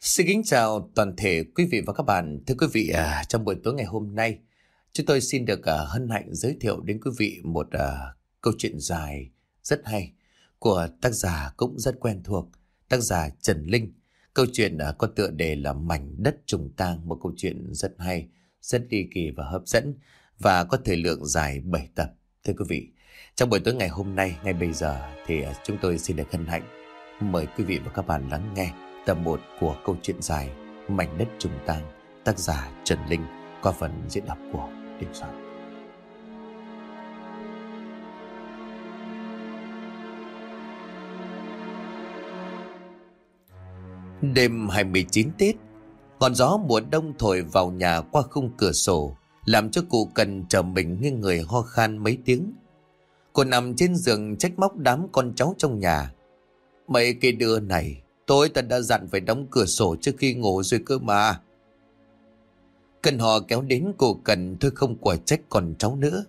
Xin kính chào toàn thể quý vị và các bạn. Thưa quý vị, à, trong buổi tối ngày hôm nay, chúng tôi xin được à, hân hạnh giới thiệu đến quý vị một à, câu chuyện dài rất hay của tác giả cũng rất quen thuộc, tác giả Trần Linh. Câu chuyện à, có tựa đề là Mảnh đất trùng tang, một câu chuyện rất hay, rất ly kỳ và hấp dẫn và có thời lượng dài 7 tập. Thưa quý vị, trong buổi tối ngày hôm nay, ngay bây giờ thì à, chúng tôi xin được hân hạnh mời quý vị và các bạn lắng nghe tập 1 của câu chuyện dài Mảnh đất trùng tang tác giả Trần Linh qua phần diễn đọc của Đình Soạn. Đêm 29 Tết, con gió mùa đông thổi vào nhà qua khung cửa sổ, làm cho cụ cần trở mình như người ho khan mấy tiếng. Cô nằm trên giường trách móc đám con cháu trong nhà. Mấy cái đưa này, Tối ta đã dặn phải đóng cửa sổ trước khi ngủ rồi cơ mà. Cần họ kéo đến cô Cần thôi không quả trách còn cháu nữa.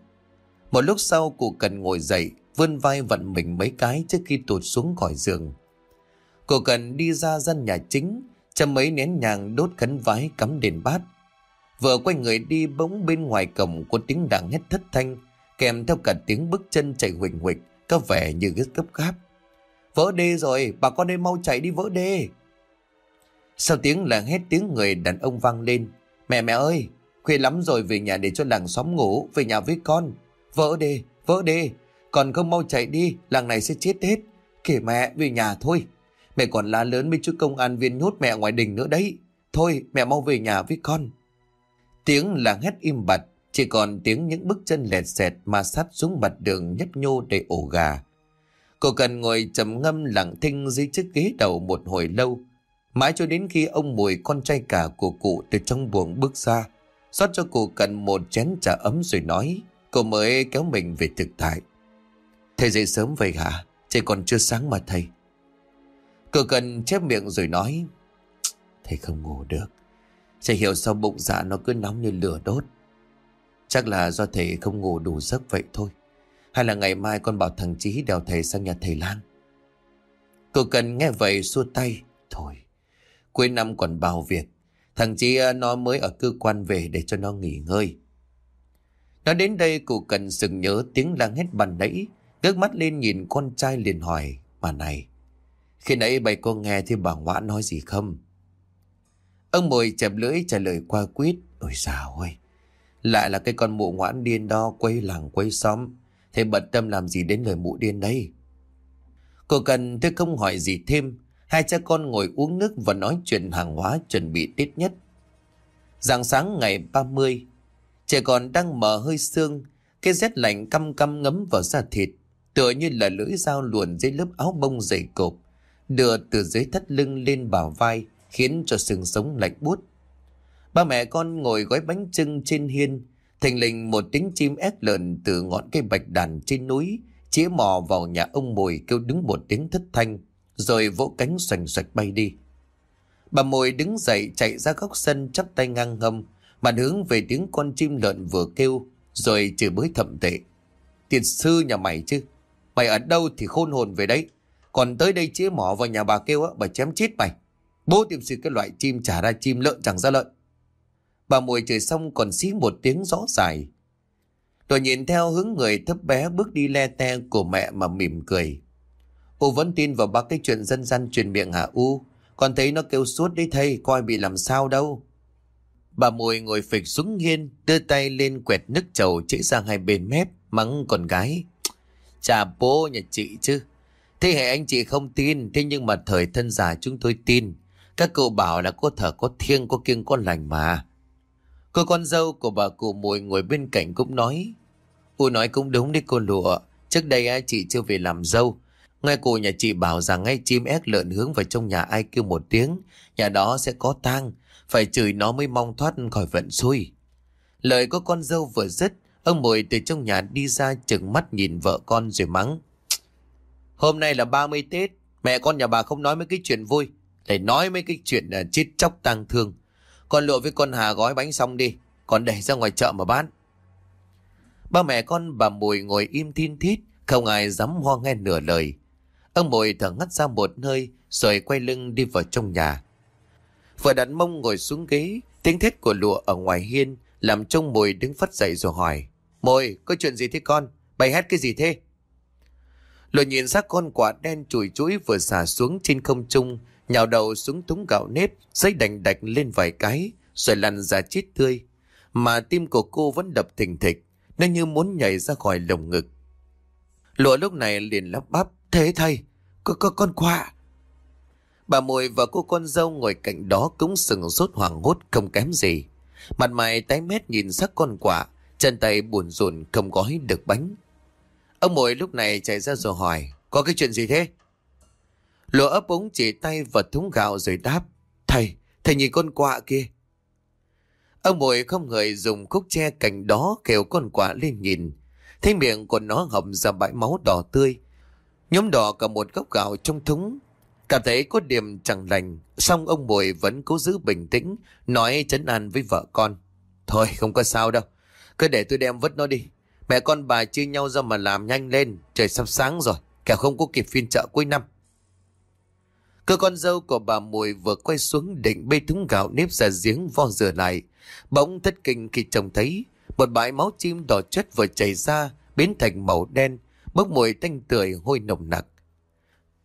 Một lúc sau cụ Cần ngồi dậy, vươn vai vặn mình mấy cái trước khi tụt xuống khỏi giường. Cô Cần đi ra gian nhà chính, châm mấy nén nhàng đốt khấn vái cắm đền bát. Vừa quay người đi bỗng bên ngoài cổng có tiếng đảng hét thất thanh, kèm theo cả tiếng bước chân chạy huỳnh huỳnh, có vẻ như rất gấp gáp. Vỡ đê rồi, bà con nên mau chạy đi vỡ đê. Sau tiếng là hết tiếng người đàn ông vang lên. Mẹ mẹ ơi, khuya lắm rồi về nhà để cho làng xóm ngủ, về nhà với con. Vỡ đê, vỡ đê, còn không mau chạy đi, làng này sẽ chết hết. Kể mẹ, về nhà thôi. Mẹ còn la lớn với chú công an viên nhốt mẹ ngoài đình nữa đấy. Thôi, mẹ mau về nhà với con. Tiếng làng hét im bặt, chỉ còn tiếng những bước chân lẹt xẹt mà sát xuống mặt đường nhấp nhô đầy ổ gà. Cô cần ngồi trầm ngâm lặng thinh dưới chiếc ghế đầu một hồi lâu. Mãi cho đến khi ông Mùi con trai cả của cụ từ trong buồng bước ra. rót cho cụ cần một chén trà ấm rồi nói. Cô mới kéo mình về thực tại. Thầy dậy sớm vậy hả? Trời còn chưa sáng mà thầy. Cô cần chép miệng rồi nói. Thầy không ngủ được. thầy hiểu sao bụng dạ nó cứ nóng như lửa đốt. Chắc là do thầy không ngủ đủ giấc vậy thôi. Hay là ngày mai con bảo thằng Chí đèo thầy sang nhà thầy Lan? Cô cần nghe vậy xua tay. Thôi, Cuối năm còn bao việc. Thằng Chí à, nó mới ở cơ quan về để cho nó nghỉ ngơi. Nó đến đây cụ cần sừng nhớ tiếng lang hết bàn nãy, Ngước mắt lên nhìn con trai liền hỏi Mà này, Khi nãy bày cô nghe thì bà ngoã nói gì không? Ông mồi chẹp lưỡi trả lời qua quýt, Ôi sao ơi, Lại là cái con mụ ngoãn điên đó quay làng quay xóm. Thế bận tâm làm gì đến lời mụ điên đây Cô cần tôi không hỏi gì thêm, Hai cha con ngồi uống nước và nói chuyện hàng hóa chuẩn bị Tết nhất. Rạng sáng ngày 30 Trẻ còn đang mở hơi sương, Cái rét lạnh căm căm ngấm vào da thịt, Tựa như là lưỡi dao luồn dưới lớp áo bông dày cộp, Đưa từ dưới thắt lưng lên bả vai, Khiến cho sừng sống lạnh buốt. Ba mẹ con ngồi gói bánh trưng trên hiên Thành lình một tiếng chim ép lợn từ ngọn cây bạch đàn trên núi, chĩa mò vào nhà ông Mùi kêu đứng một tiếng thất thanh, rồi vỗ cánh xoành xoạch bay đi. Bà Mùi đứng dậy chạy ra góc sân chắp tay ngang ngâm, mặt hướng về tiếng con chim lợn vừa kêu, rồi chửi bới thậm tệ. Tiền sư nhà mày chứ, mày ở đâu thì khôn hồn về đấy, còn tới đây chĩa mỏ vào nhà bà kêu á, bà chém chết mày. Bố tìm sự cái loại chim trả ra chim lợn chẳng ra lợn. Bà mùi chửi xong còn xí một tiếng rõ dài. Tôi nhìn theo hướng người thấp bé bước đi le te của mẹ mà mỉm cười. U vẫn tin vào ba cái chuyện dân gian truyền miệng hả U? Con thấy nó kêu suốt đấy thầy, coi bị làm sao đâu. Bà mùi ngồi phịch xuống nghiên, đưa tay lên quẹt nước trầu chảy sang hai bên mép, mắng con gái. Chà bố nhà chị chứ. Thế hệ anh chị không tin, thế nhưng mà thời thân già chúng tôi tin. Các cậu bảo là có thở có thiêng có kiêng có lành mà. Cô con dâu của bà cụ mùi ngồi bên cạnh cũng nói. Cô nói cũng đúng đấy cô lụa. Trước đây chị chưa về làm dâu. Nghe cô nhà chị bảo rằng ngay chim ép lợn hướng vào trong nhà ai kêu một tiếng. Nhà đó sẽ có tang. Phải chửi nó mới mong thoát khỏi vận xui. Lời của con dâu vừa dứt. Ông mùi từ trong nhà đi ra chừng mắt nhìn vợ con rồi mắng. Hôm nay là 30 Tết. Mẹ con nhà bà không nói mấy cái chuyện vui. Lại nói mấy cái chuyện à, chết chóc tang thương. Con lụa với con Hà gói bánh xong đi. Còn để ra ngoài chợ mà bán. Ba mẹ con bà Mùi ngồi im thiên thít. Không ai dám ho nghe nửa lời. Ông Mùi thở ngắt ra một hơi. Rồi quay lưng đi vào trong nhà. Vừa đặt mông ngồi xuống ghế, tiếng thét của lụa ở ngoài hiên làm trông mùi đứng phát dậy rồi hỏi. Mùi có chuyện gì thế con? Bày hát cái gì thế? Lụa nhìn xác con quả đen chùi chuỗi vừa xả xuống trên không trung, nhào đầu xuống thúng gạo nếp, giấy đành đạch lên vài cái, rồi lăn ra chết tươi. Mà tim của cô vẫn đập thình thịch, nó như muốn nhảy ra khỏi lồng ngực. Lụa lúc này liền lắp bắp, thế thầy, có, có con quạ. Bà mùi và cô con dâu ngồi cạnh đó cũng sừng sốt hoảng hốt không kém gì. Mặt mày tái mét nhìn sắc con quạ, chân tay buồn rùn không gói được bánh. Ông mùi lúc này chạy ra rồi hỏi, có cái chuyện gì thế? Lụa ấp ống chỉ tay vào thúng gạo rồi đáp, thầy, thầy nhìn con quạ kia. Ông bội không ngờ dùng khúc tre cạnh đó kêu con quạ lên nhìn. Thấy miệng của nó hầm ra bãi máu đỏ tươi. Nhóm đỏ cả một góc gạo trong thúng. Cảm thấy có điểm chẳng lành, xong ông bội vẫn cố giữ bình tĩnh, nói chấn an với vợ con. Thôi không có sao đâu, cứ để tôi đem vứt nó đi. Mẹ con bà chia nhau ra mà làm nhanh lên, trời sắp sáng rồi, kẻo không có kịp phiên chợ cuối năm. Cơ con dâu của bà Mùi vừa quay xuống định bê thúng gạo nếp ra giếng vo rửa lại. Bỗng thất kinh khi trông thấy một bãi máu chim đỏ chất vừa chảy ra biến thành màu đen, bốc mùi tanh tưởi hôi nồng nặc.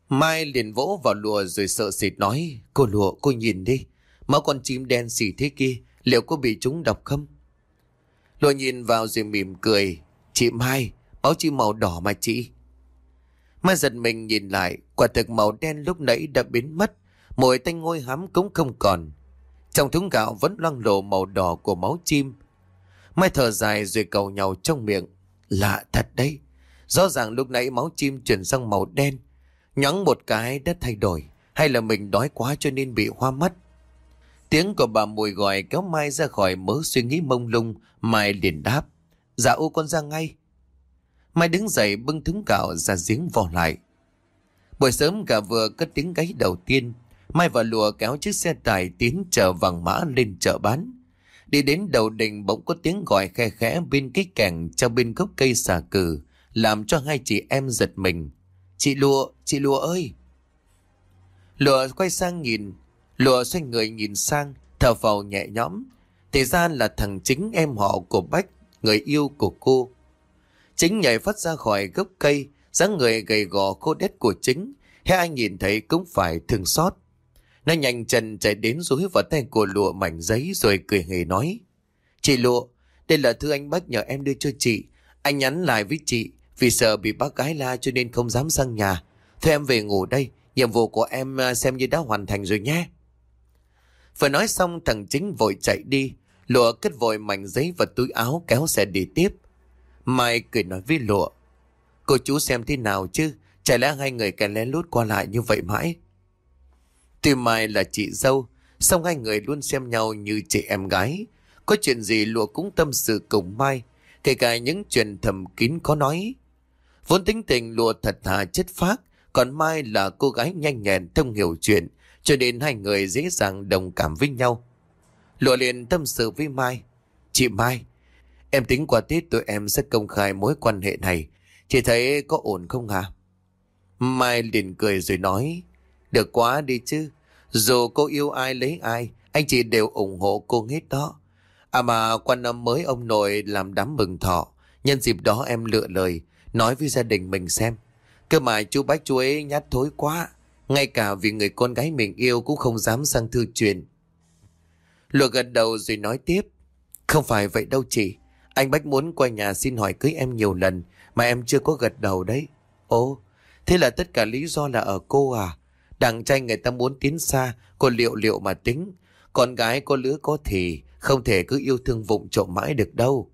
Mai liền vỗ vào lùa rồi sợ sệt nói, cô lùa cô nhìn đi, máu con chim đen xỉ thế kia, liệu có bị chúng độc không? Lùa nhìn vào rồi mỉm cười, chị Mai, máu chim màu đỏ mà chị. Mai giật mình nhìn lại, quả thực màu đen lúc nãy đã biến mất, mùi tanh ngôi hám cũng không còn. Trong thúng gạo vẫn loang lộ màu đỏ của máu chim. Mai thở dài rồi cầu nhau trong miệng. Lạ thật đấy. Rõ ràng lúc nãy máu chim chuyển sang màu đen. Nhắn một cái đã thay đổi. Hay là mình đói quá cho nên bị hoa mắt. Tiếng của bà mùi gọi kéo Mai ra khỏi mớ suy nghĩ mông lung. Mai liền đáp. Dạ ô con ra ngay. Mai đứng dậy bưng thúng gạo ra giếng vò lại. Buổi sớm cả vừa cất tiếng gáy đầu tiên. Mai và lùa kéo chiếc xe tải tiến chở vàng mã lên chợ bán. Đi đến đầu đình bỗng có tiếng gọi khe khẽ bên cái cành cho bên gốc cây xà cừ, làm cho hai chị em giật mình. Chị lùa, chị lùa ơi! Lùa quay sang nhìn, lùa xoay người nhìn sang, thở phào nhẹ nhõm. Thì ra là thằng chính em họ của Bách, người yêu của cô. Chính nhảy phát ra khỏi gốc cây, dáng người gầy gò khô đét của chính, hay ai nhìn thấy cũng phải thương xót. Nó nhanh chân chạy đến rúi vào tay của lụa mảnh giấy rồi cười hề nói. Chị lụa, đây là thư anh bác nhờ em đưa cho chị. Anh nhắn lại với chị vì sợ bị bác gái la cho nên không dám sang nhà. Thôi em về ngủ đây, nhiệm vụ của em à, xem như đã hoàn thành rồi nhé. Vừa nói xong thằng chính vội chạy đi, lụa cất vội mảnh giấy và túi áo kéo xe đi tiếp. Mai cười nói với lụa, cô chú xem thế nào chứ, chả lẽ hai người kẻ lén lút qua lại như vậy mãi. Tuy Mai là chị dâu, song hai người luôn xem nhau như chị em gái. Có chuyện gì lụa cũng tâm sự cùng Mai, kể cả những chuyện thầm kín có nói. Vốn tính tình lụa thật thà chất phác, còn Mai là cô gái nhanh nhẹn thông hiểu chuyện, cho nên hai người dễ dàng đồng cảm với nhau. Lụa liền tâm sự với Mai. Chị Mai, em tính qua Tết tụi em sẽ công khai mối quan hệ này. Chị thấy có ổn không hả? Mai liền cười rồi nói. Được quá đi chứ. Dù cô yêu ai lấy ai, anh chị đều ủng hộ cô hết đó. À mà qua năm mới ông nội làm đám mừng thọ. Nhân dịp đó em lựa lời, nói với gia đình mình xem. Cơ mà chú Bách chú ấy nhát thối quá. Ngay cả vì người con gái mình yêu cũng không dám sang thư truyền. Lụa gật đầu rồi nói tiếp. Không phải vậy đâu chị. Anh Bách muốn qua nhà xin hỏi cưới em nhiều lần mà em chưa có gật đầu đấy. Ồ, thế là tất cả lý do là ở cô à? Đằng trai người ta muốn tiến xa, cô liệu liệu mà tính. Con gái có lứa có thì, không thể cứ yêu thương vụng trộm mãi được đâu.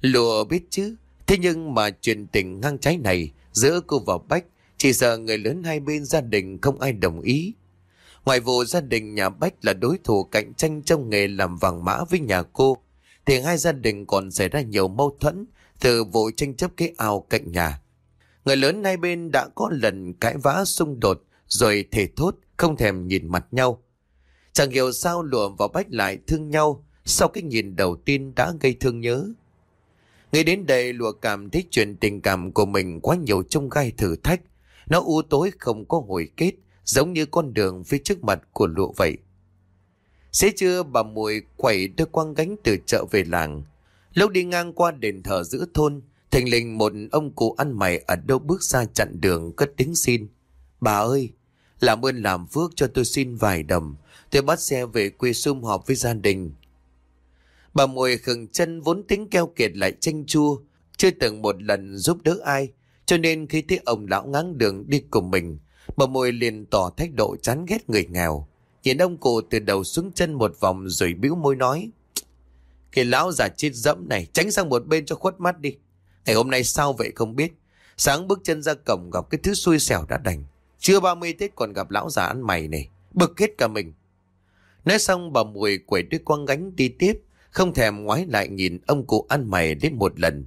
Lùa biết chứ, thế nhưng mà chuyện tình ngang trái này giữa cô và Bách, chỉ sợ người lớn hai bên gia đình không ai đồng ý. Ngoài vụ gia đình nhà Bách là đối thủ cạnh tranh trong nghề làm vàng mã với nhà cô, thì hai gia đình còn xảy ra nhiều mâu thuẫn từ vụ tranh chấp cái ao cạnh nhà. Người lớn hai bên đã có lần cãi vã xung đột rồi thể thốt, không thèm nhìn mặt nhau. Chẳng hiểu sao lụa và bách lại thương nhau sau cái nhìn đầu tiên đã gây thương nhớ. Nghĩ đến đây, lụa cảm thấy chuyện tình cảm của mình quá nhiều trong gai thử thách. Nó u tối không có hồi kết, giống như con đường phía trước mặt của lụa vậy. Xế trưa bà Mùi quẩy đưa quăng gánh từ chợ về làng. Lúc đi ngang qua đền thờ giữa thôn, thình lình một ông cụ ăn mày ở đâu bước ra chặn đường cất tiếng xin. Bà ơi, làm ơn làm phước cho tôi xin vài đồng. Tôi bắt xe về quê sum họp với gia đình. Bà Mùi khừng chân vốn tính keo kiệt lại tranh chua, chưa từng một lần giúp đỡ ai. Cho nên khi thấy ông lão ngáng đường đi cùng mình, bà Mùi liền tỏ thái độ chán ghét người nghèo. Nhìn ông cụ từ đầu xuống chân một vòng rồi bĩu môi nói. Cái lão già chết dẫm này tránh sang một bên cho khuất mắt đi. Ngày hôm nay sao vậy không biết. Sáng bước chân ra cổng gặp cái thứ xui xẻo đã đành. Chưa 30 Tết còn gặp lão già ăn mày này. Bực hết cả mình. Nói xong bà Mùi quẩy đứa quăng gánh đi tiếp. Không thèm ngoái lại nhìn ông cụ ăn mày đến một lần.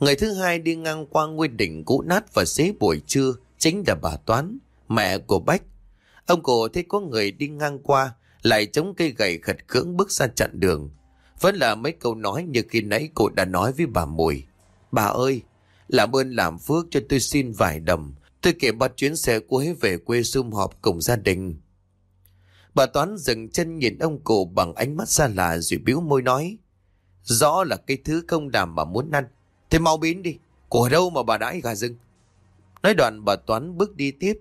Ngày thứ hai đi ngang qua ngôi đỉnh cũ nát và xế buổi trưa chính là bà Toán, mẹ của Bách. Ông cụ thấy có người đi ngang qua, lại chống cây gậy khật cưỡng bước ra chặn đường. Vẫn là mấy câu nói như khi nãy cụ đã nói với bà Mùi. Bà ơi, làm ơn làm phước cho tôi xin vài đồng. Tôi kể bắt chuyến xe cuối về quê sum họp cùng gia đình. Bà Toán dừng chân nhìn ông cụ bằng ánh mắt xa lạ rồi biếu môi nói. Rõ là cái thứ không đảm mà muốn ăn. Thế mau biến đi. Của đâu mà bà đãi gà rừng. Nói đoạn bà Toán bước đi tiếp.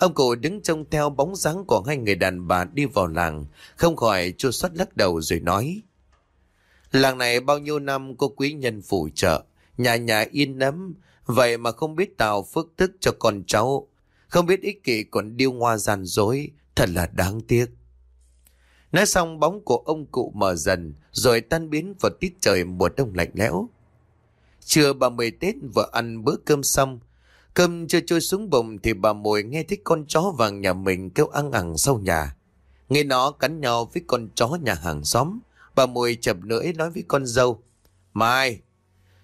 Ông cụ đứng trông theo bóng dáng của hai người đàn bà đi vào làng. Không khỏi chua xót lắc đầu rồi nói. Làng này bao nhiêu năm có quý nhân phụ trợ. Nhà nhà yên nấm. Vậy mà không biết tạo phước thức cho con cháu. Không biết ích kỷ còn điêu ngoa gian dối. Thật là đáng tiếc. Nói xong, bóng của ông cụ mở dần, rồi tan biến vào tiết trời mùa đông lạnh lẽo. Trưa bà mười Tết, vợ ăn bữa cơm xong. Cơm chưa trôi xuống bồng thì bà mồi nghe thấy con chó vàng nhà mình kêu ăn ẳng sau nhà. Nghe nó cắn nhau với con chó nhà hàng xóm. Bà mồi chập lưỡi nói với con dâu. Mai,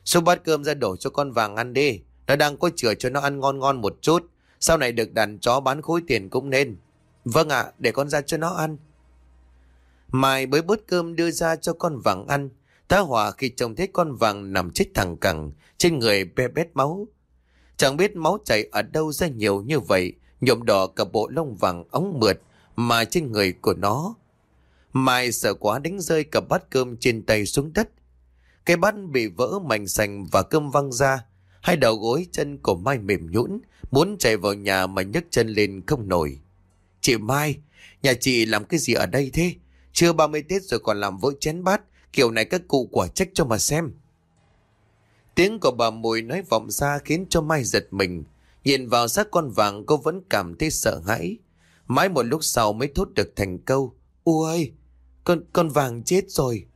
số bát cơm ra đổ cho con vàng ăn đi. Nó đang có chữa cho nó ăn ngon ngon một chút. Sau này được đàn chó bán khối tiền cũng nên. Vâng ạ, để con ra cho nó ăn. Mai bới bớt cơm đưa ra cho con vàng ăn. Tá hỏa khi trông thấy con vàng nằm chết thẳng cẳng, trên người be bét máu. Chẳng biết máu chảy ở đâu ra nhiều như vậy, nhuộm đỏ cả bộ lông vàng ống mượt mà trên người của nó. Mai sợ quá đánh rơi cả bát cơm trên tay xuống đất. Cái bát bị vỡ mảnh sành và cơm văng ra. Hai đầu gối chân của Mai mềm nhũn muốn chạy vào nhà mà nhấc chân lên không nổi. Chị Mai, nhà chị làm cái gì ở đây thế? Chưa 30 Tết rồi còn làm vỡ chén bát, kiểu này các cụ quả trách cho mà xem. Tiếng của bà Mùi nói vọng ra khiến cho Mai giật mình. Nhìn vào xác con vàng cô vẫn cảm thấy sợ hãi. Mãi một lúc sau mới thốt được thành câu. Ui con, con vàng chết rồi.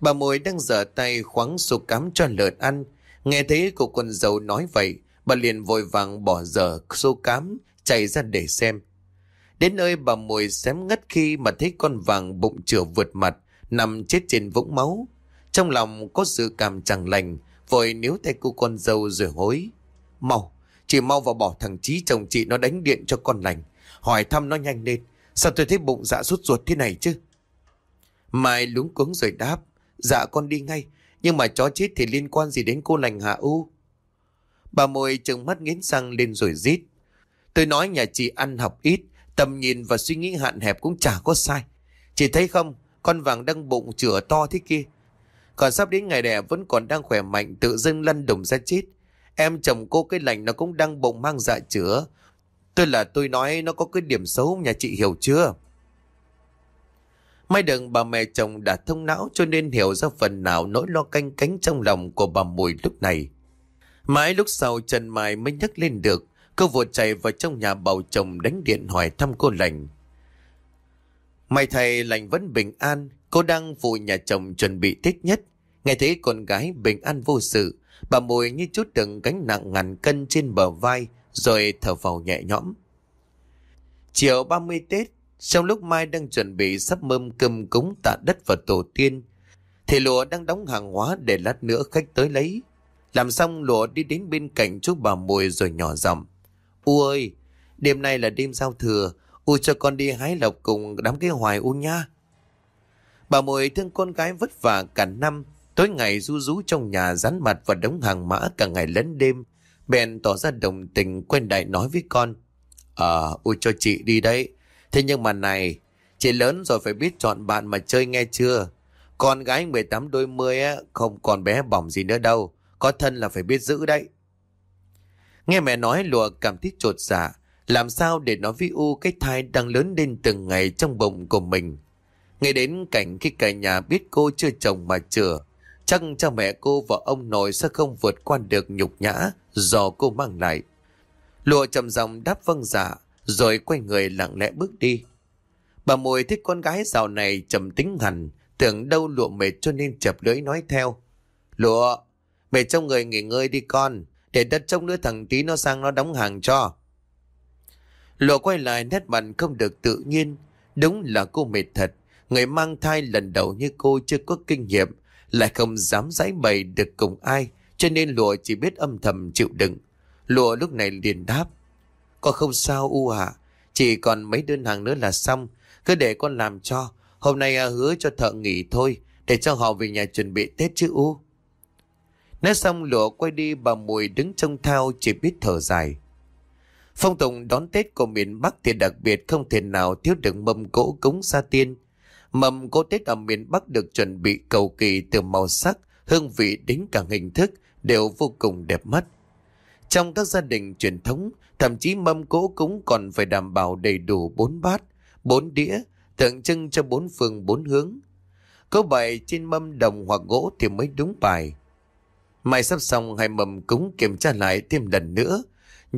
Bà Mùi đang dở tay khoáng sụp cám cho lợn ăn. Nghe thấy cô con dâu nói vậy, bà liền vội vàng bỏ dở xô cám, chạy ra để xem. Đến nơi bà Mùi xém ngất khi mà thấy con vàng bụng chửa vượt mặt, nằm chết trên vũng máu. Trong lòng có sự cảm chẳng lành, vội níu tay cô con dâu rồi hối. Mau, chị mau vào bỏ thằng Chí chồng chị nó đánh điện cho con lành. Hỏi thăm nó nhanh lên, sao tôi thấy bụng dạ rút ruột thế này chứ? Mai lúng cuống rồi đáp, dạ con đi ngay, nhưng mà chó chết thì liên quan gì đến cô lành hạ u? Bà môi trừng mắt nghiến răng lên rồi rít. Tôi nói nhà chị ăn học ít, tầm nhìn và suy nghĩ hạn hẹp cũng chả có sai. Chị thấy không, con vàng đang bụng chửa to thế kia. Còn sắp đến ngày đẻ vẫn còn đang khỏe mạnh tự dưng lăn đùng ra chết. Em chồng cô cái lành nó cũng đang bụng mang dạ chữa. Tôi là tôi nói nó có cái điểm xấu nhà chị hiểu chưa? May đừng bà mẹ chồng đã thông não cho nên hiểu ra phần nào nỗi lo canh cánh trong lòng của bà Mùi lúc này. Mãi lúc sau Trần Mai mới nhắc lên được, cô vừa chạy vào trong nhà bầu chồng đánh điện hỏi thăm cô lành. May thầy lành vẫn bình an, cô đang phụ nhà chồng chuẩn bị thích nhất. Nghe thấy con gái bình an vô sự, bà mùi như chút đựng gánh nặng ngàn cân trên bờ vai, rồi thở vào nhẹ nhõm. Chiều 30 Tết, trong lúc Mai đang chuẩn bị sắp mâm cơm cúng tạ đất và tổ tiên, thì lụa đang đóng hàng hóa để lát nữa khách tới lấy. Làm xong lụa đi đến bên cạnh chú bà mùi rồi nhỏ giọng. U ơi, đêm nay là đêm giao thừa, U cho con đi hái lộc cùng đám cái hoài U nha. Bà mùi thương con gái vất vả cả năm, tối ngày ru rú trong nhà rán mặt và đống hàng mã cả ngày lẫn đêm. Bèn tỏ ra đồng tình quen đại nói với con. Ờ, U cho chị đi đấy. Thế nhưng mà này, Chị lớn rồi phải biết chọn bạn mà chơi nghe chưa? Con gái 18 đôi mươi á, không còn bé bỏng gì nữa đâu. Có thân là phải biết giữ đấy. Nghe mẹ nói lùa cảm thấy trột dạ. Làm sao để nói với U cái thai đang lớn lên từng ngày trong bụng của mình nghe đến cảnh khi cả nhà biết cô chưa chồng mà chữa. Chắc cha mẹ cô và ông nội sẽ không vượt qua được nhục nhã do cô mang lại. Lùa trầm giọng đáp vâng dạ, rồi quay người lặng lẽ bước đi. Bà mùi thích con gái dạo này trầm tính hẳn, tưởng đâu lụa mệt cho nên chập lưỡi nói theo. Lụa, mệt trong người nghỉ ngơi đi con, để đất trông nữa thằng tí nó sang nó đóng hàng cho. Lụa quay lại nét mặt không được tự nhiên, đúng là cô mệt thật. Người mang thai lần đầu như cô chưa có kinh nghiệm, lại không dám giải bày được cùng ai, cho nên lụa chỉ biết âm thầm chịu đựng. Lụa lúc này liền đáp. Con không sao U à, chỉ còn mấy đơn hàng nữa là xong, cứ để con làm cho. Hôm nay à, hứa cho thợ nghỉ thôi, để cho họ về nhà chuẩn bị Tết chứ U. Nói xong lụa quay đi bà Mùi đứng trông thao chỉ biết thở dài. Phong tục đón Tết của miền Bắc thì đặc biệt không thể nào thiếu được mâm cỗ cúng gia tiên. Mâm cỗ Tết ở miền Bắc được chuẩn bị cầu kỳ từ màu sắc, hương vị đến cả hình thức đều vô cùng đẹp mắt. Trong các gia đình truyền thống, thậm chí mâm cỗ cúng còn phải đảm bảo đầy đủ bốn bát, bốn đĩa, tượng trưng cho bốn phương bốn hướng. Có bài trên mâm đồng hoặc gỗ thì mới đúng bài. Mai sắp xong hai mầm cúng kiểm tra lại thêm lần nữa.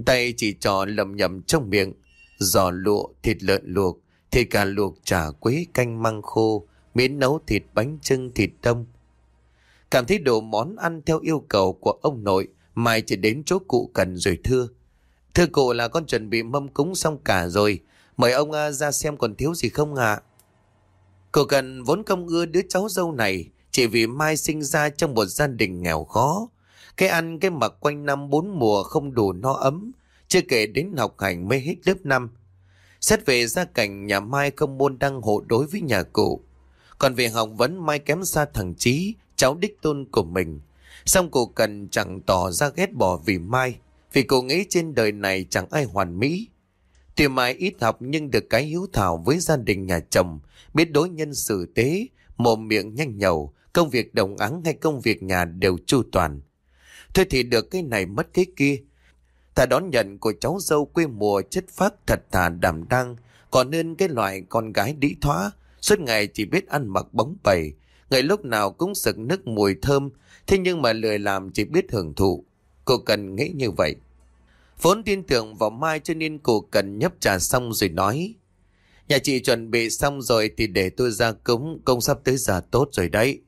Tay chỉ trò lầm nhầm trong miệng. Giò lụa, thịt lợn luộc, thịt gà luộc chả quế canh măng khô, miến nấu thịt bánh trưng thịt đông. Cảm thấy đồ món ăn theo yêu cầu của ông nội, Mai chỉ đến chỗ cụ cần rồi thưa. Thưa cụ là con chuẩn bị mâm cúng xong cả rồi, mời ông à, ra xem còn thiếu gì không ạ? À? Cụ cần vốn không ưa đứa cháu dâu này, chỉ vì Mai sinh ra trong một gia đình nghèo khó. Cái ăn cái mặc quanh năm bốn mùa không đủ no ấm, chưa kể đến học hành mới hết lớp năm. Xét về gia cảnh nhà Mai không môn đăng hộ đối với nhà cụ. Còn về học vấn Mai kém xa thằng Chí, cháu đích tôn của mình. Xong cụ cần chẳng tỏ ra ghét bỏ vì Mai, vì cụ nghĩ trên đời này chẳng ai hoàn mỹ. Tuy Mai ít học nhưng được cái hiếu thảo với gia đình nhà chồng, biết đối nhân xử tế, mồm miệng nhanh nhầu, công việc đồng áng hay công việc nhà đều chu toàn. Thôi thì được cái này mất cái kia. Ta đón nhận của cháu dâu quê mùa chất phác thật thà đảm đang, còn nên cái loại con gái đĩ thoá, suốt ngày chỉ biết ăn mặc bóng bẩy, ngày lúc nào cũng sực nước mùi thơm, thế nhưng mà lười làm chỉ biết hưởng thụ. Cô cần nghĩ như vậy. Vốn tin tưởng vào Mai cho nên cô cần nhấp trà xong rồi nói. Nhà chị chuẩn bị xong rồi thì để tôi ra cúng, công sắp tới giờ tốt rồi đấy.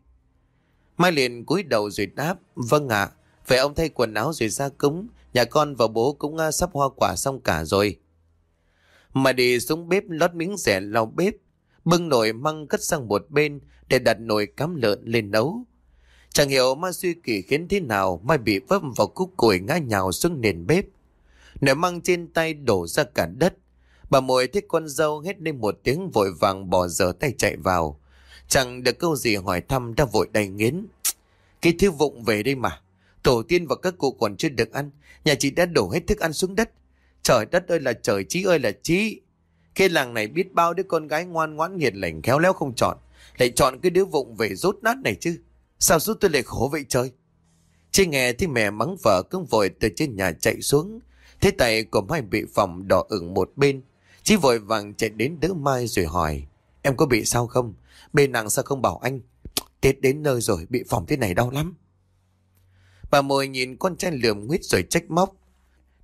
Mai liền cúi đầu rồi đáp, vâng ạ, à, vậy ông thay quần áo rồi ra cúng, nhà con và bố cũng à, sắp hoa quả xong cả rồi. Mà đi xuống bếp lót miếng rẻ lau bếp, bưng nồi măng cất sang một bên để đặt nồi cắm lợn lên nấu. Chẳng hiểu ma suy kỳ khiến thế nào Mai bị vấp vào cúc củi ngã nhào xuống nền bếp. Nồi măng trên tay đổ ra cả đất. Bà mồi thích con dâu hết lên một tiếng vội vàng bỏ dở tay chạy vào. Chẳng được câu gì hỏi thăm đã vội đầy nghiến. Cái thứ vụng về đây mà. Tổ tiên và các cụ còn chưa được ăn. Nhà chị đã đổ hết thức ăn xuống đất. Trời đất ơi là trời, chí ơi là chí. Khi làng này biết bao đứa con gái ngoan ngoãn hiền lành khéo léo không chọn. Lại chọn cái đứa vụng về rốt nát này chứ. Sao giúp tôi lại khổ vậy trời? Chị nghe thì mẹ mắng vợ cũng vội từ trên nhà chạy xuống. Thế tay của Mai bị phòng đỏ ửng một bên. Chị vội vàng chạy đến đỡ Mai rồi hỏi. Em có bị sao không? Bên nặng sao không bảo anh? Tết đến nơi rồi bị phòng thế này đau lắm. Bà mồi nhìn con trai lườm nguyết rồi trách móc.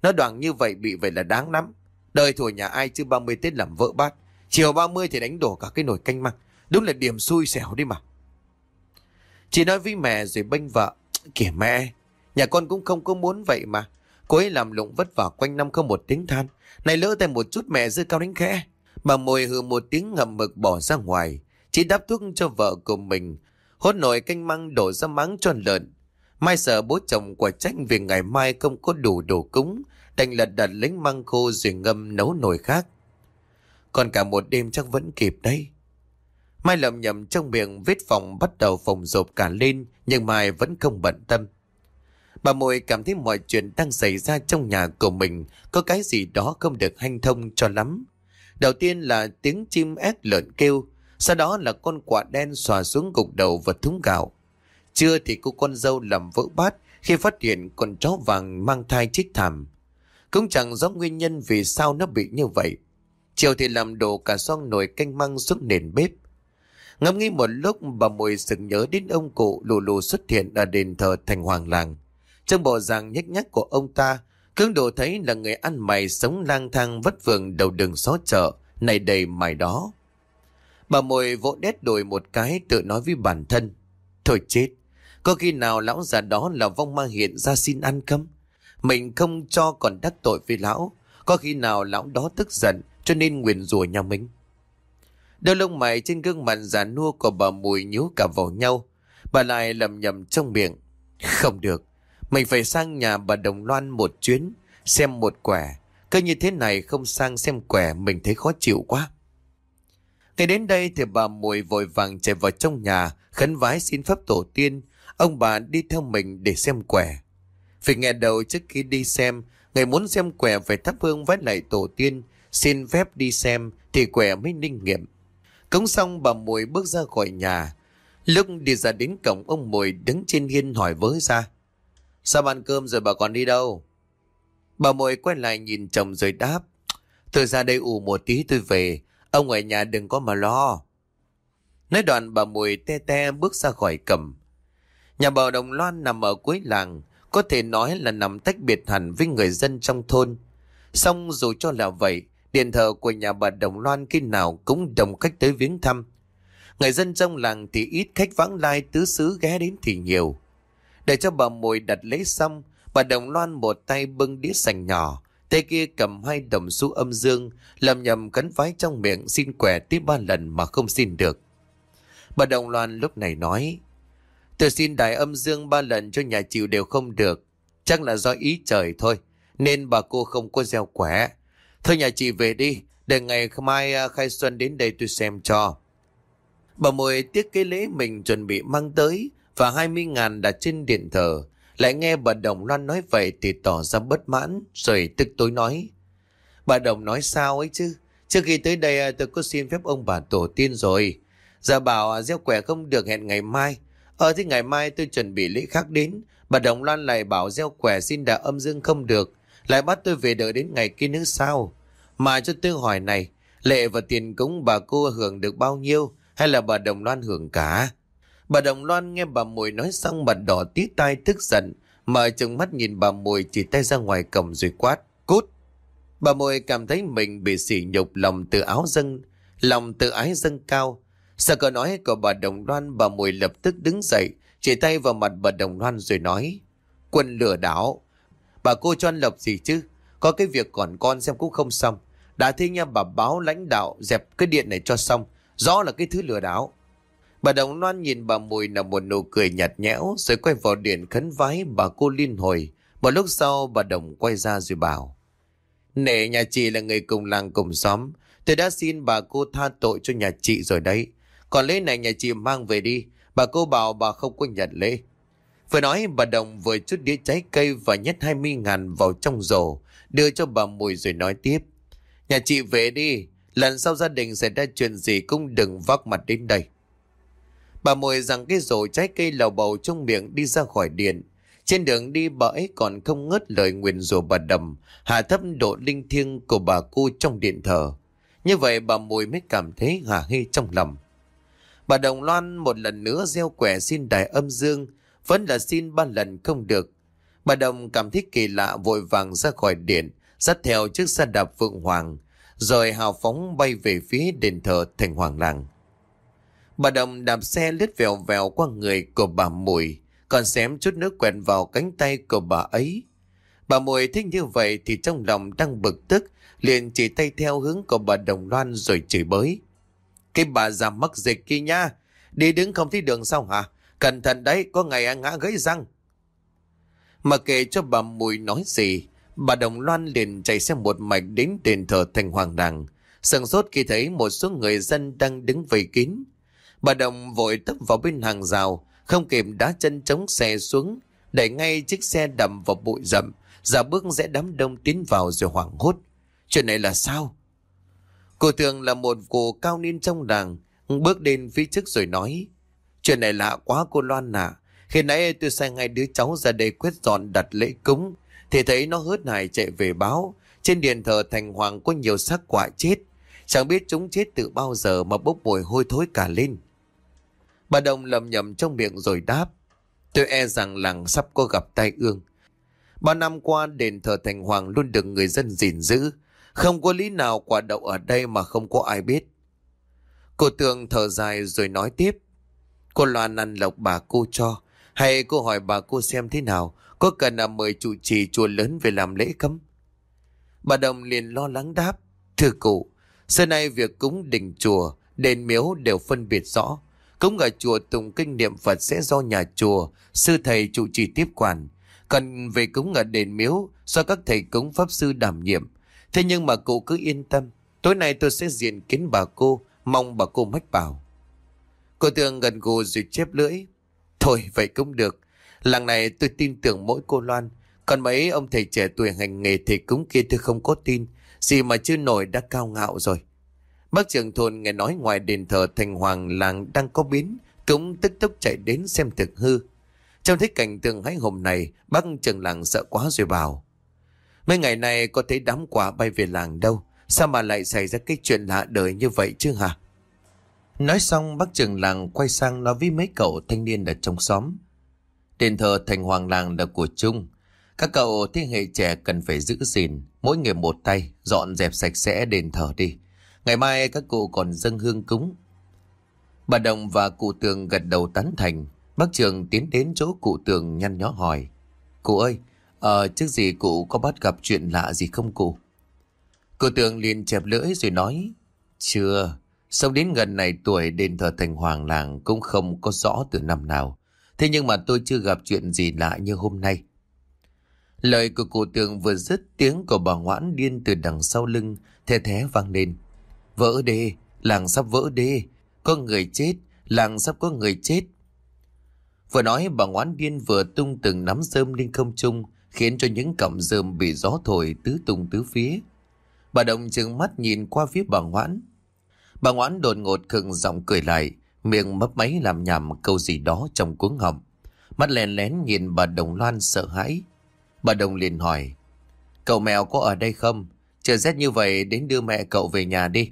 Nó đoàn như vậy bị vậy là đáng lắm. Đời thủa nhà ai chứ 30 Tết làm vợ bát. Chiều 30 thì đánh đổ cả cái nồi canh măng. Đúng là điểm xui xẻo đi mà. Chị nói với mẹ rồi bênh vợ. Kìa mẹ, nhà con cũng không có muốn vậy mà. Cô ấy làm lụng vất vả quanh năm không một tiếng than. Này lỡ tay một chút mẹ dư cao đánh khẽ. Bà mồi hừ một tiếng ngầm mực bỏ ra ngoài. Chị đắp thuốc cho vợ của mình. Hốt nồi canh măng đổ ra máng tròn lợn. Mai sợ bố chồng quả trách vì ngày mai không có đủ đồ cúng. Đành lật đặt lính măng khô rồi ngâm nấu nồi khác. Còn cả một đêm chắc vẫn kịp đấy. Mai lầm nhầm trong miệng vết phòng bắt đầu phồng rộp cả lên nhưng Mai vẫn không bận tâm. Bà mồi cảm thấy mọi chuyện đang xảy ra trong nhà của mình có cái gì đó không được hanh thông cho lắm. Đầu tiên là tiếng chim ếch lợn kêu, sau đó là con quạ đen xòa xuống gục đầu và thúng gạo. Chưa thì cô con dâu làm vỡ bát khi phát hiện con chó vàng mang thai chết thảm. Cũng chẳng rõ nguyên nhân vì sao nó bị như vậy. Chiều thì làm đổ cả son nồi canh măng xuống nền bếp. Ngẫm nghĩ một lúc bà mùi sực nhớ đến ông cụ lù lù xuất hiện ở đền thờ thành hoàng làng. Trong bộ dạng nhếch nhác của ông ta, cứng đồ thấy là người ăn mày sống lang thang vất vưởng đầu đường xó chợ, này đầy mày đó. Bà mùi vỗ đét đùi một cái tự nói với bản thân. Thôi chết, có khi nào lão già đó là vong ma hiện ra xin ăn cấm Mình không cho còn đắc tội với lão. Có khi nào lão đó tức giận cho nên nguyền rủa nhà mình? Đôi lông mày trên gương mặt già nua của bà mùi nhú cả vào nhau. Bà lại lầm nhầm trong miệng. Không được, mình phải sang nhà bà Đồng Loan một chuyến, xem một quẻ. Cứ như thế này không sang xem quẻ mình thấy khó chịu quá. Ngày đến đây thì bà mùi vội vàng chạy vào trong nhà, khấn vái xin phép tổ tiên. Ông bà đi theo mình để xem quẻ. phải nghe đầu trước khi đi xem, người muốn xem quẻ phải thắp hương với lại tổ tiên, xin phép đi xem thì quẻ mới ninh nghiệm. Cống xong bà Mùi bước ra khỏi nhà. Lúc đi ra đến cổng ông Mùi đứng trên hiên hỏi với ra. Sao ăn cơm rồi bà còn đi đâu? Bà Mùi quay lại nhìn chồng rồi đáp. Tôi ra đây ủ một tí tôi về. Ông ở nhà đừng có mà lo. Nói đoạn bà Mùi te te bước ra khỏi cổng. Nhà bà Đồng Loan nằm ở cuối làng. Có thể nói là nằm tách biệt hẳn với người dân trong thôn. Xong dù cho là vậy, điện thờ của nhà bà Đồng Loan khi nào cũng đồng khách tới viếng thăm. Người dân trong làng thì ít khách vãng lai tứ xứ ghé đến thì nhiều. Để cho bà mùi đặt lễ xong, bà Đồng Loan một tay bưng đĩa sành nhỏ, tay kia cầm hai đồng xu âm dương, lầm nhầm cấn vái trong miệng xin quẻ tiếp ba lần mà không xin được. Bà Đồng Loan lúc này nói, Tôi xin đại âm dương ba lần cho nhà chịu đều không được. Chắc là do ý trời thôi. Nên bà cô không có gieo quẻ. Thôi nhà chị về đi. Để ngày mai à, khai xuân đến đây tôi xem cho. Bà mùi tiếc cái lễ mình chuẩn bị mang tới và 20 ngàn đặt trên điện thờ. Lại nghe bà Đồng Loan nói vậy thì tỏ ra bất mãn, rồi tức tối nói. Bà Đồng nói sao ấy chứ? Trước khi tới đây à, tôi có xin phép ông bà tổ tiên rồi. Giờ bảo à, gieo quẻ không được hẹn ngày mai. Ờ thì ngày mai tôi chuẩn bị lễ khác đến. Bà Đồng Loan lại bảo gieo quẻ xin đà âm dương không được. Lại bắt tôi về đợi đến ngày kia nữa sao? Mà cho tôi hỏi này, lệ và tiền cúng bà cô hưởng được bao nhiêu? Hay là bà Đồng Loan hưởng cả? Bà Đồng Loan nghe bà Mùi nói xong mặt đỏ tít tai tức giận. Mở chừng mắt nhìn bà Mùi chỉ tay ra ngoài cổng rồi quát. Cút! Bà Mùi cảm thấy mình bị sỉ nhục lòng từ áo dâng, lòng tự ái dâng cao. Sợ câu nói của bà Đồng Loan bà Mùi lập tức đứng dậy, chỉ tay vào mặt bà Đồng Loan rồi nói. Quân lừa đảo. Bà cô cho ăn lộc gì chứ? Có cái việc còn con xem cũng không xong. Đã thế nha bà báo lãnh đạo dẹp cái điện này cho xong. Rõ là cái thứ lừa đảo. Bà Đồng Loan nhìn bà Mùi là một nụ cười nhạt nhẽo rồi quay vào điện khấn vái bà cô liên hồi. Một lúc sau bà Đồng quay ra rồi bảo. Nể nhà chị là người cùng làng cùng xóm. Tôi đã xin bà cô tha tội cho nhà chị rồi đấy. Còn lễ này nhà chị mang về đi. Bà cô bảo bà không có nhận lễ. Vừa nói bà Đồng vừa chút đĩa trái cây và nhét 20 ngàn vào trong rổ. Đưa cho bà Mùi rồi nói tiếp. Nhà chị về đi. Lần sau gia đình xảy ra chuyện gì cũng đừng vác mặt đến đây. Bà Mùi rằng cái rổ trái cây lầu bầu trong miệng đi ra khỏi điện. Trên đường đi bà ấy còn không ngớt lời nguyền rủa bà đầm, hạ thấp độ linh thiêng của bà cô trong điện thờ. Như vậy bà Mùi mới cảm thấy hả hê trong lòng. Bà Đồng Loan một lần nữa gieo quẻ xin đại âm dương, vẫn là xin ba lần không được. Bà Đồng cảm thấy kỳ lạ vội vàng ra khỏi điện, dắt theo chiếc xe đạp vượng hoàng, rồi hào phóng bay về phía đền thờ thành hoàng làng. Bà Đồng đạp xe lướt vèo vèo qua người của bà Mùi, còn xém chút nước quẹt vào cánh tay của bà ấy. Bà Mùi thích như vậy thì trong lòng đang bực tức, liền chỉ tay theo hướng của bà Đồng Loan rồi chửi bới. Cái bà già mắc dịch kia nha. Đi đứng không thấy đường sao hả? Cẩn thận đấy, có ngày anh ngã gãy răng. Mà kể cho bà Mùi nói gì, bà Đồng Loan liền chạy xe một mạch đến đền thờ thành hoàng đàng. Sừng sốt khi thấy một số người dân đang đứng vây kín. Bà Đồng vội tấp vào bên hàng rào, không kịp đá chân chống xe xuống, đẩy ngay chiếc xe đầm vào bụi rậm, giả bước rẽ đám đông tiến vào rồi hoảng hốt. Chuyện này là sao? Cô thường là một cô cao niên trong làng, bước đến phía trước rồi nói. Chuyện này lạ quá cô Loan à. Khi nãy tôi sai ngay đứa cháu ra đây quét dọn đặt lễ cúng, thì thấy nó hớt hải chạy về báo. Trên điện thờ thành hoàng có nhiều xác quả chết. Chẳng biết chúng chết từ bao giờ mà bốc mùi hôi thối cả lên. Bà Đồng lầm nhầm trong miệng rồi đáp. Tôi e rằng làng sắp có gặp tai ương. Ba năm qua đền thờ Thành Hoàng luôn được người dân gìn giữ. Không có lý nào quả đậu ở đây mà không có ai biết. Cô Tường thở dài rồi nói tiếp. Cô Loan ăn lộc bà cô cho. Hay cô hỏi bà cô xem thế nào. Có cần là mời chủ trì chùa lớn về làm lễ cấm? Bà Đồng liền lo lắng đáp. Thưa cụ, xưa nay việc cúng đình chùa, đền miếu đều phân biệt rõ. Cúng ở chùa tùng kinh niệm Phật sẽ do nhà chùa, sư thầy trụ trì tiếp quản. Còn về cúng ở đền miếu, do các thầy cúng pháp sư đảm nhiệm. Thế nhưng mà cụ cứ yên tâm, tối nay tôi sẽ diện kiến bà cô, mong bà cô mách bảo. Cô tường gần gù rồi chép lưỡi. Thôi vậy cũng được, làng này tôi tin tưởng mỗi cô Loan. Còn mấy ông thầy trẻ tuổi hành nghề thầy cúng kia tôi không có tin. Gì mà chưa nổi đã cao ngạo rồi. Bác trưởng thôn nghe nói ngoài đền thờ thành hoàng làng đang có biến, cũng tức tốc chạy đến xem thực hư. Trong thấy cảnh tượng hãy hôm này, bác trưởng làng sợ quá rồi bảo. Mấy ngày này có thấy đám quả bay về làng đâu, sao mà lại xảy ra cái chuyện lạ đời như vậy chứ hả? Nói xong bác trưởng làng quay sang nói với mấy cậu thanh niên ở trong xóm. Đền thờ thành hoàng làng là của chung. Các cậu thế hệ trẻ cần phải giữ gìn, mỗi người một tay, dọn dẹp sạch sẽ đền thờ đi. Ngày mai các cụ còn dâng hương cúng. Bà Đồng và cụ Tường gật đầu tán thành. Bác Trường tiến đến chỗ cụ Tường nhăn nhó hỏi. Cụ ơi, ờ, trước gì cụ có bắt gặp chuyện lạ gì không cụ? Cụ Tường liền chẹp lưỡi rồi nói. Chưa, sống đến gần này tuổi đền thờ thành hoàng làng cũng không có rõ từ năm nào. Thế nhưng mà tôi chưa gặp chuyện gì lạ như hôm nay. Lời của cụ Tường vừa dứt tiếng của bà Ngoãn điên từ đằng sau lưng, thè thé vang lên. Vỡ đê, làng sắp vỡ đê, có người chết, làng sắp có người chết. Vừa nói bà ngoãn điên vừa tung từng nắm rơm lên không trung, khiến cho những cọng rơm bị gió thổi tứ tung tứ phía. Bà đồng chừng mắt nhìn qua phía bà ngoãn. Bà ngoãn đột ngột khựng giọng cười lại, miệng mấp máy làm nhảm câu gì đó trong cuống họng. Mắt lén lén nhìn bà đồng loan sợ hãi. Bà đồng liền hỏi, cậu mèo có ở đây không? Trời rét như vậy đến đưa mẹ cậu về nhà đi.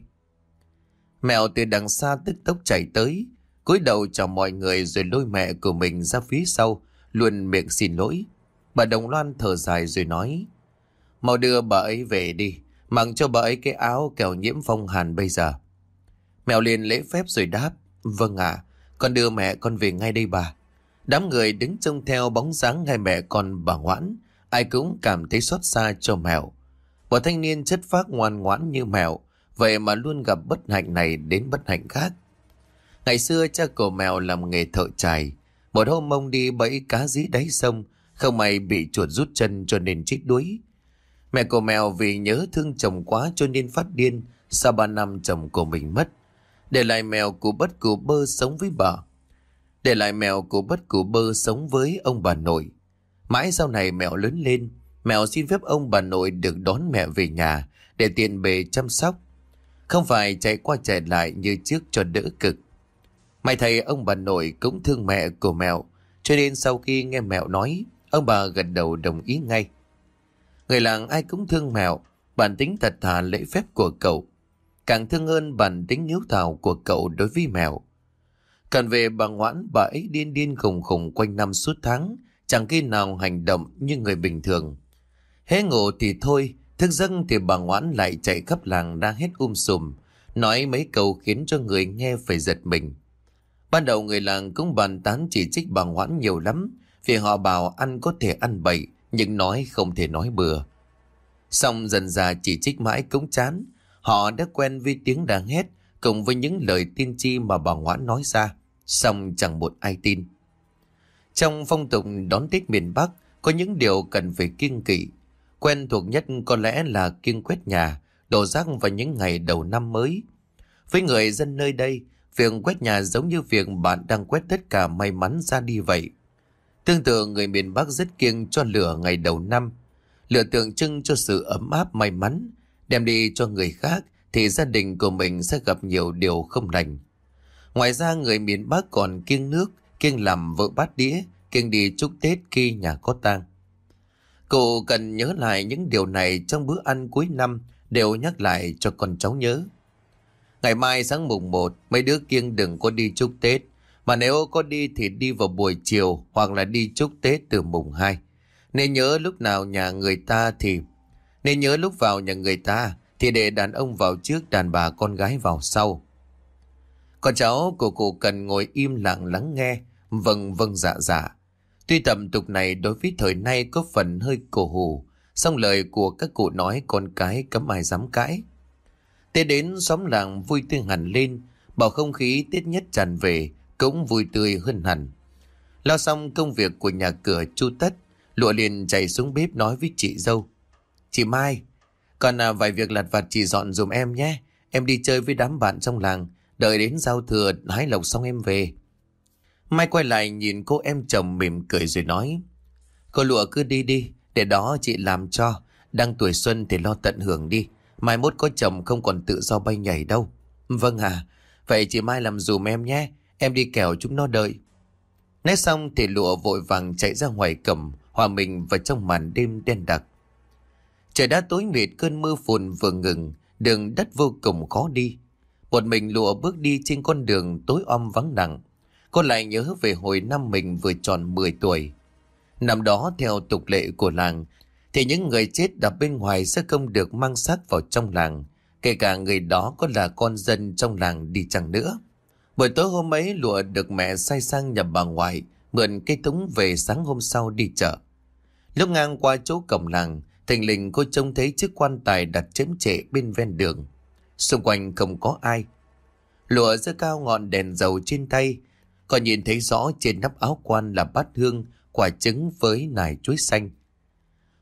Mèo từ đằng xa tức tốc chạy tới, cúi đầu chào mọi người rồi lôi mẹ của mình ra phía sau, luôn miệng xin lỗi. Bà Đồng Loan thở dài rồi nói, mau đưa bà ấy về đi, mặc cho bà ấy cái áo kẻo nhiễm phong hàn bây giờ. Mèo liền lễ phép rồi đáp, vâng ạ, con đưa mẹ con về ngay đây bà. Đám người đứng trông theo bóng dáng hai mẹ con bà ngoãn, ai cũng cảm thấy xót xa cho mèo. Một thanh niên chất phác ngoan ngoãn như mèo, Vậy mà luôn gặp bất hạnh này đến bất hạnh khác. Ngày xưa cha cổ mèo làm nghề thợ trài. Một hôm mông đi bẫy cá dí đáy sông, không may bị chuột rút chân cho nên chết đuối. Mẹ của mèo vì nhớ thương chồng quá cho nên phát điên, sau ba năm chồng của mình mất. Để lại mèo của bất cụ bơ sống với bà. Để lại mèo của bất cụ bơ sống với ông bà nội. Mãi sau này mèo lớn lên, mèo xin phép ông bà nội được đón mẹ về nhà để tiện bề chăm sóc. Không phải chạy qua chạy lại như trước cho đỡ cực. May thầy ông bà nội cũng thương mẹ của mèo cho nên sau khi nghe mèo nói, ông bà gật đầu đồng ý ngay. Người làng ai cũng thương mẹo, bản tính thật thà lễ phép của cậu. Càng thương hơn bản tính hiếu thảo của cậu đối với mèo. Còn về bà ngoãn, bà ấy điên điên khùng khùng quanh năm suốt tháng, chẳng khi nào hành động như người bình thường. hế ngủ thì thôi, Thức giấc thì bà ngoãn lại chạy khắp làng đang hết um sùm, nói mấy câu khiến cho người nghe phải giật mình. Ban đầu người làng cũng bàn tán chỉ trích bà ngoãn nhiều lắm, vì họ bảo ăn có thể ăn bậy, nhưng nói không thể nói bừa. Xong dần già chỉ trích mãi cũng chán, họ đã quen với tiếng đàng hét cùng với những lời tiên tri mà bà ngoãn nói ra, xong chẳng một ai tin. Trong phong tục đón Tết miền Bắc, có những điều cần phải kiêng kỵ, Quen thuộc nhất có lẽ là kiêng quét nhà, đổ rác vào những ngày đầu năm mới. Với người dân nơi đây, việc quét nhà giống như việc bạn đang quét tất cả may mắn ra đi vậy. Tương tự người miền Bắc rất kiêng cho lửa ngày đầu năm. Lửa tượng trưng cho sự ấm áp may mắn, đem đi cho người khác thì gia đình của mình sẽ gặp nhiều điều không lành. Ngoài ra người miền Bắc còn kiêng nước, kiêng làm vợ bát đĩa, kiêng đi chúc Tết khi nhà có tang. Cụ cần nhớ lại những điều này trong bữa ăn cuối năm đều nhắc lại cho con cháu nhớ. Ngày mai sáng mùng 1, mấy đứa kiêng đừng có đi chúc Tết. Mà nếu có đi thì đi vào buổi chiều hoặc là đi chúc Tết từ mùng 2. Nên nhớ lúc nào nhà người ta thì... Nên nhớ lúc vào nhà người ta thì để đàn ông vào trước đàn bà con gái vào sau. Con cháu của cụ cần ngồi im lặng lắng nghe, vâng vâng dạ dạ. Tuy tầm tục này đối với thời nay có phần hơi cổ hủ, song lời của các cụ nói con cái cấm ai dám cãi. Tết đến xóm làng vui tươi hẳn lên, bảo không khí Tết nhất tràn về cũng vui tươi hơn hẳn. Lo xong công việc của nhà cửa chu tất, lụa liền chạy xuống bếp nói với chị dâu. Chị Mai, còn à, vài việc lặt vặt chị dọn dùm em nhé. Em đi chơi với đám bạn trong làng, đợi đến giao thừa hái lộc xong em về. Mai quay lại nhìn cô em chồng mỉm cười rồi nói. Cô lụa cứ đi đi, để đó chị làm cho. Đang tuổi xuân thì lo tận hưởng đi. Mai mốt có chồng không còn tự do bay nhảy đâu. Vâng à, vậy chị Mai làm dùm em nhé. Em đi kèo chúng nó đợi. Nói xong thì lụa vội vàng chạy ra ngoài cầm, hòa mình vào trong màn đêm đen đặc. Trời đã tối mịt cơn mưa phùn vừa ngừng, đường đất vô cùng khó đi. Một mình lụa bước đi trên con đường tối om vắng nặng. Cô lại nhớ về hồi năm mình vừa tròn 10 tuổi. Năm đó theo tục lệ của làng, thì những người chết đập bên ngoài sẽ không được mang xác vào trong làng, kể cả người đó có là con dân trong làng đi chăng nữa. Buổi tối hôm ấy lụa được mẹ sai sang nhà bà ngoại, mượn cây thúng về sáng hôm sau đi chợ. Lúc ngang qua chỗ cổng làng, thình lình cô trông thấy chiếc quan tài đặt chém trệ bên ven đường. Xung quanh không có ai. Lụa giơ cao ngọn đèn dầu trên tay, còn nhìn thấy rõ trên nắp áo quan là bát hương, quả trứng với nải chuối xanh.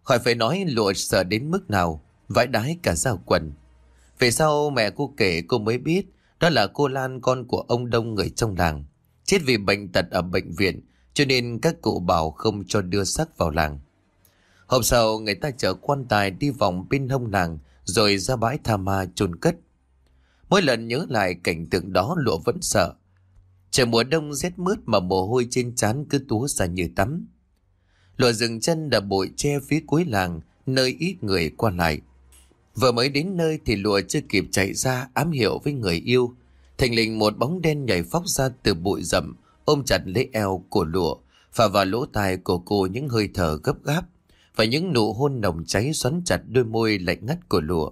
Khỏi phải nói lụa sợ đến mức nào, vãi đái cả dao quần. Về sau mẹ cô kể cô mới biết đó là cô Lan con của ông Đông người trong làng. Chết vì bệnh tật ở bệnh viện cho nên các cụ bảo không cho đưa xác vào làng. Hôm sau người ta chở quan tài đi vòng bên hông làng rồi ra bãi tha ma chôn cất. Mỗi lần nhớ lại cảnh tượng đó lụa vẫn sợ. Trời mùa đông rét mướt mà mồ hôi trên trán cứ túa ra như tắm. Lụa dừng chân đã bụi che phía cuối làng, nơi ít người qua lại. Vừa mới đến nơi thì lụa chưa kịp chạy ra ám hiệu với người yêu. Thành lình một bóng đen nhảy phóc ra từ bụi rậm, ôm chặt lấy eo của lụa, và vào lỗ tai của cô những hơi thở gấp gáp, và những nụ hôn nồng cháy xoắn chặt đôi môi lạnh ngắt của lụa.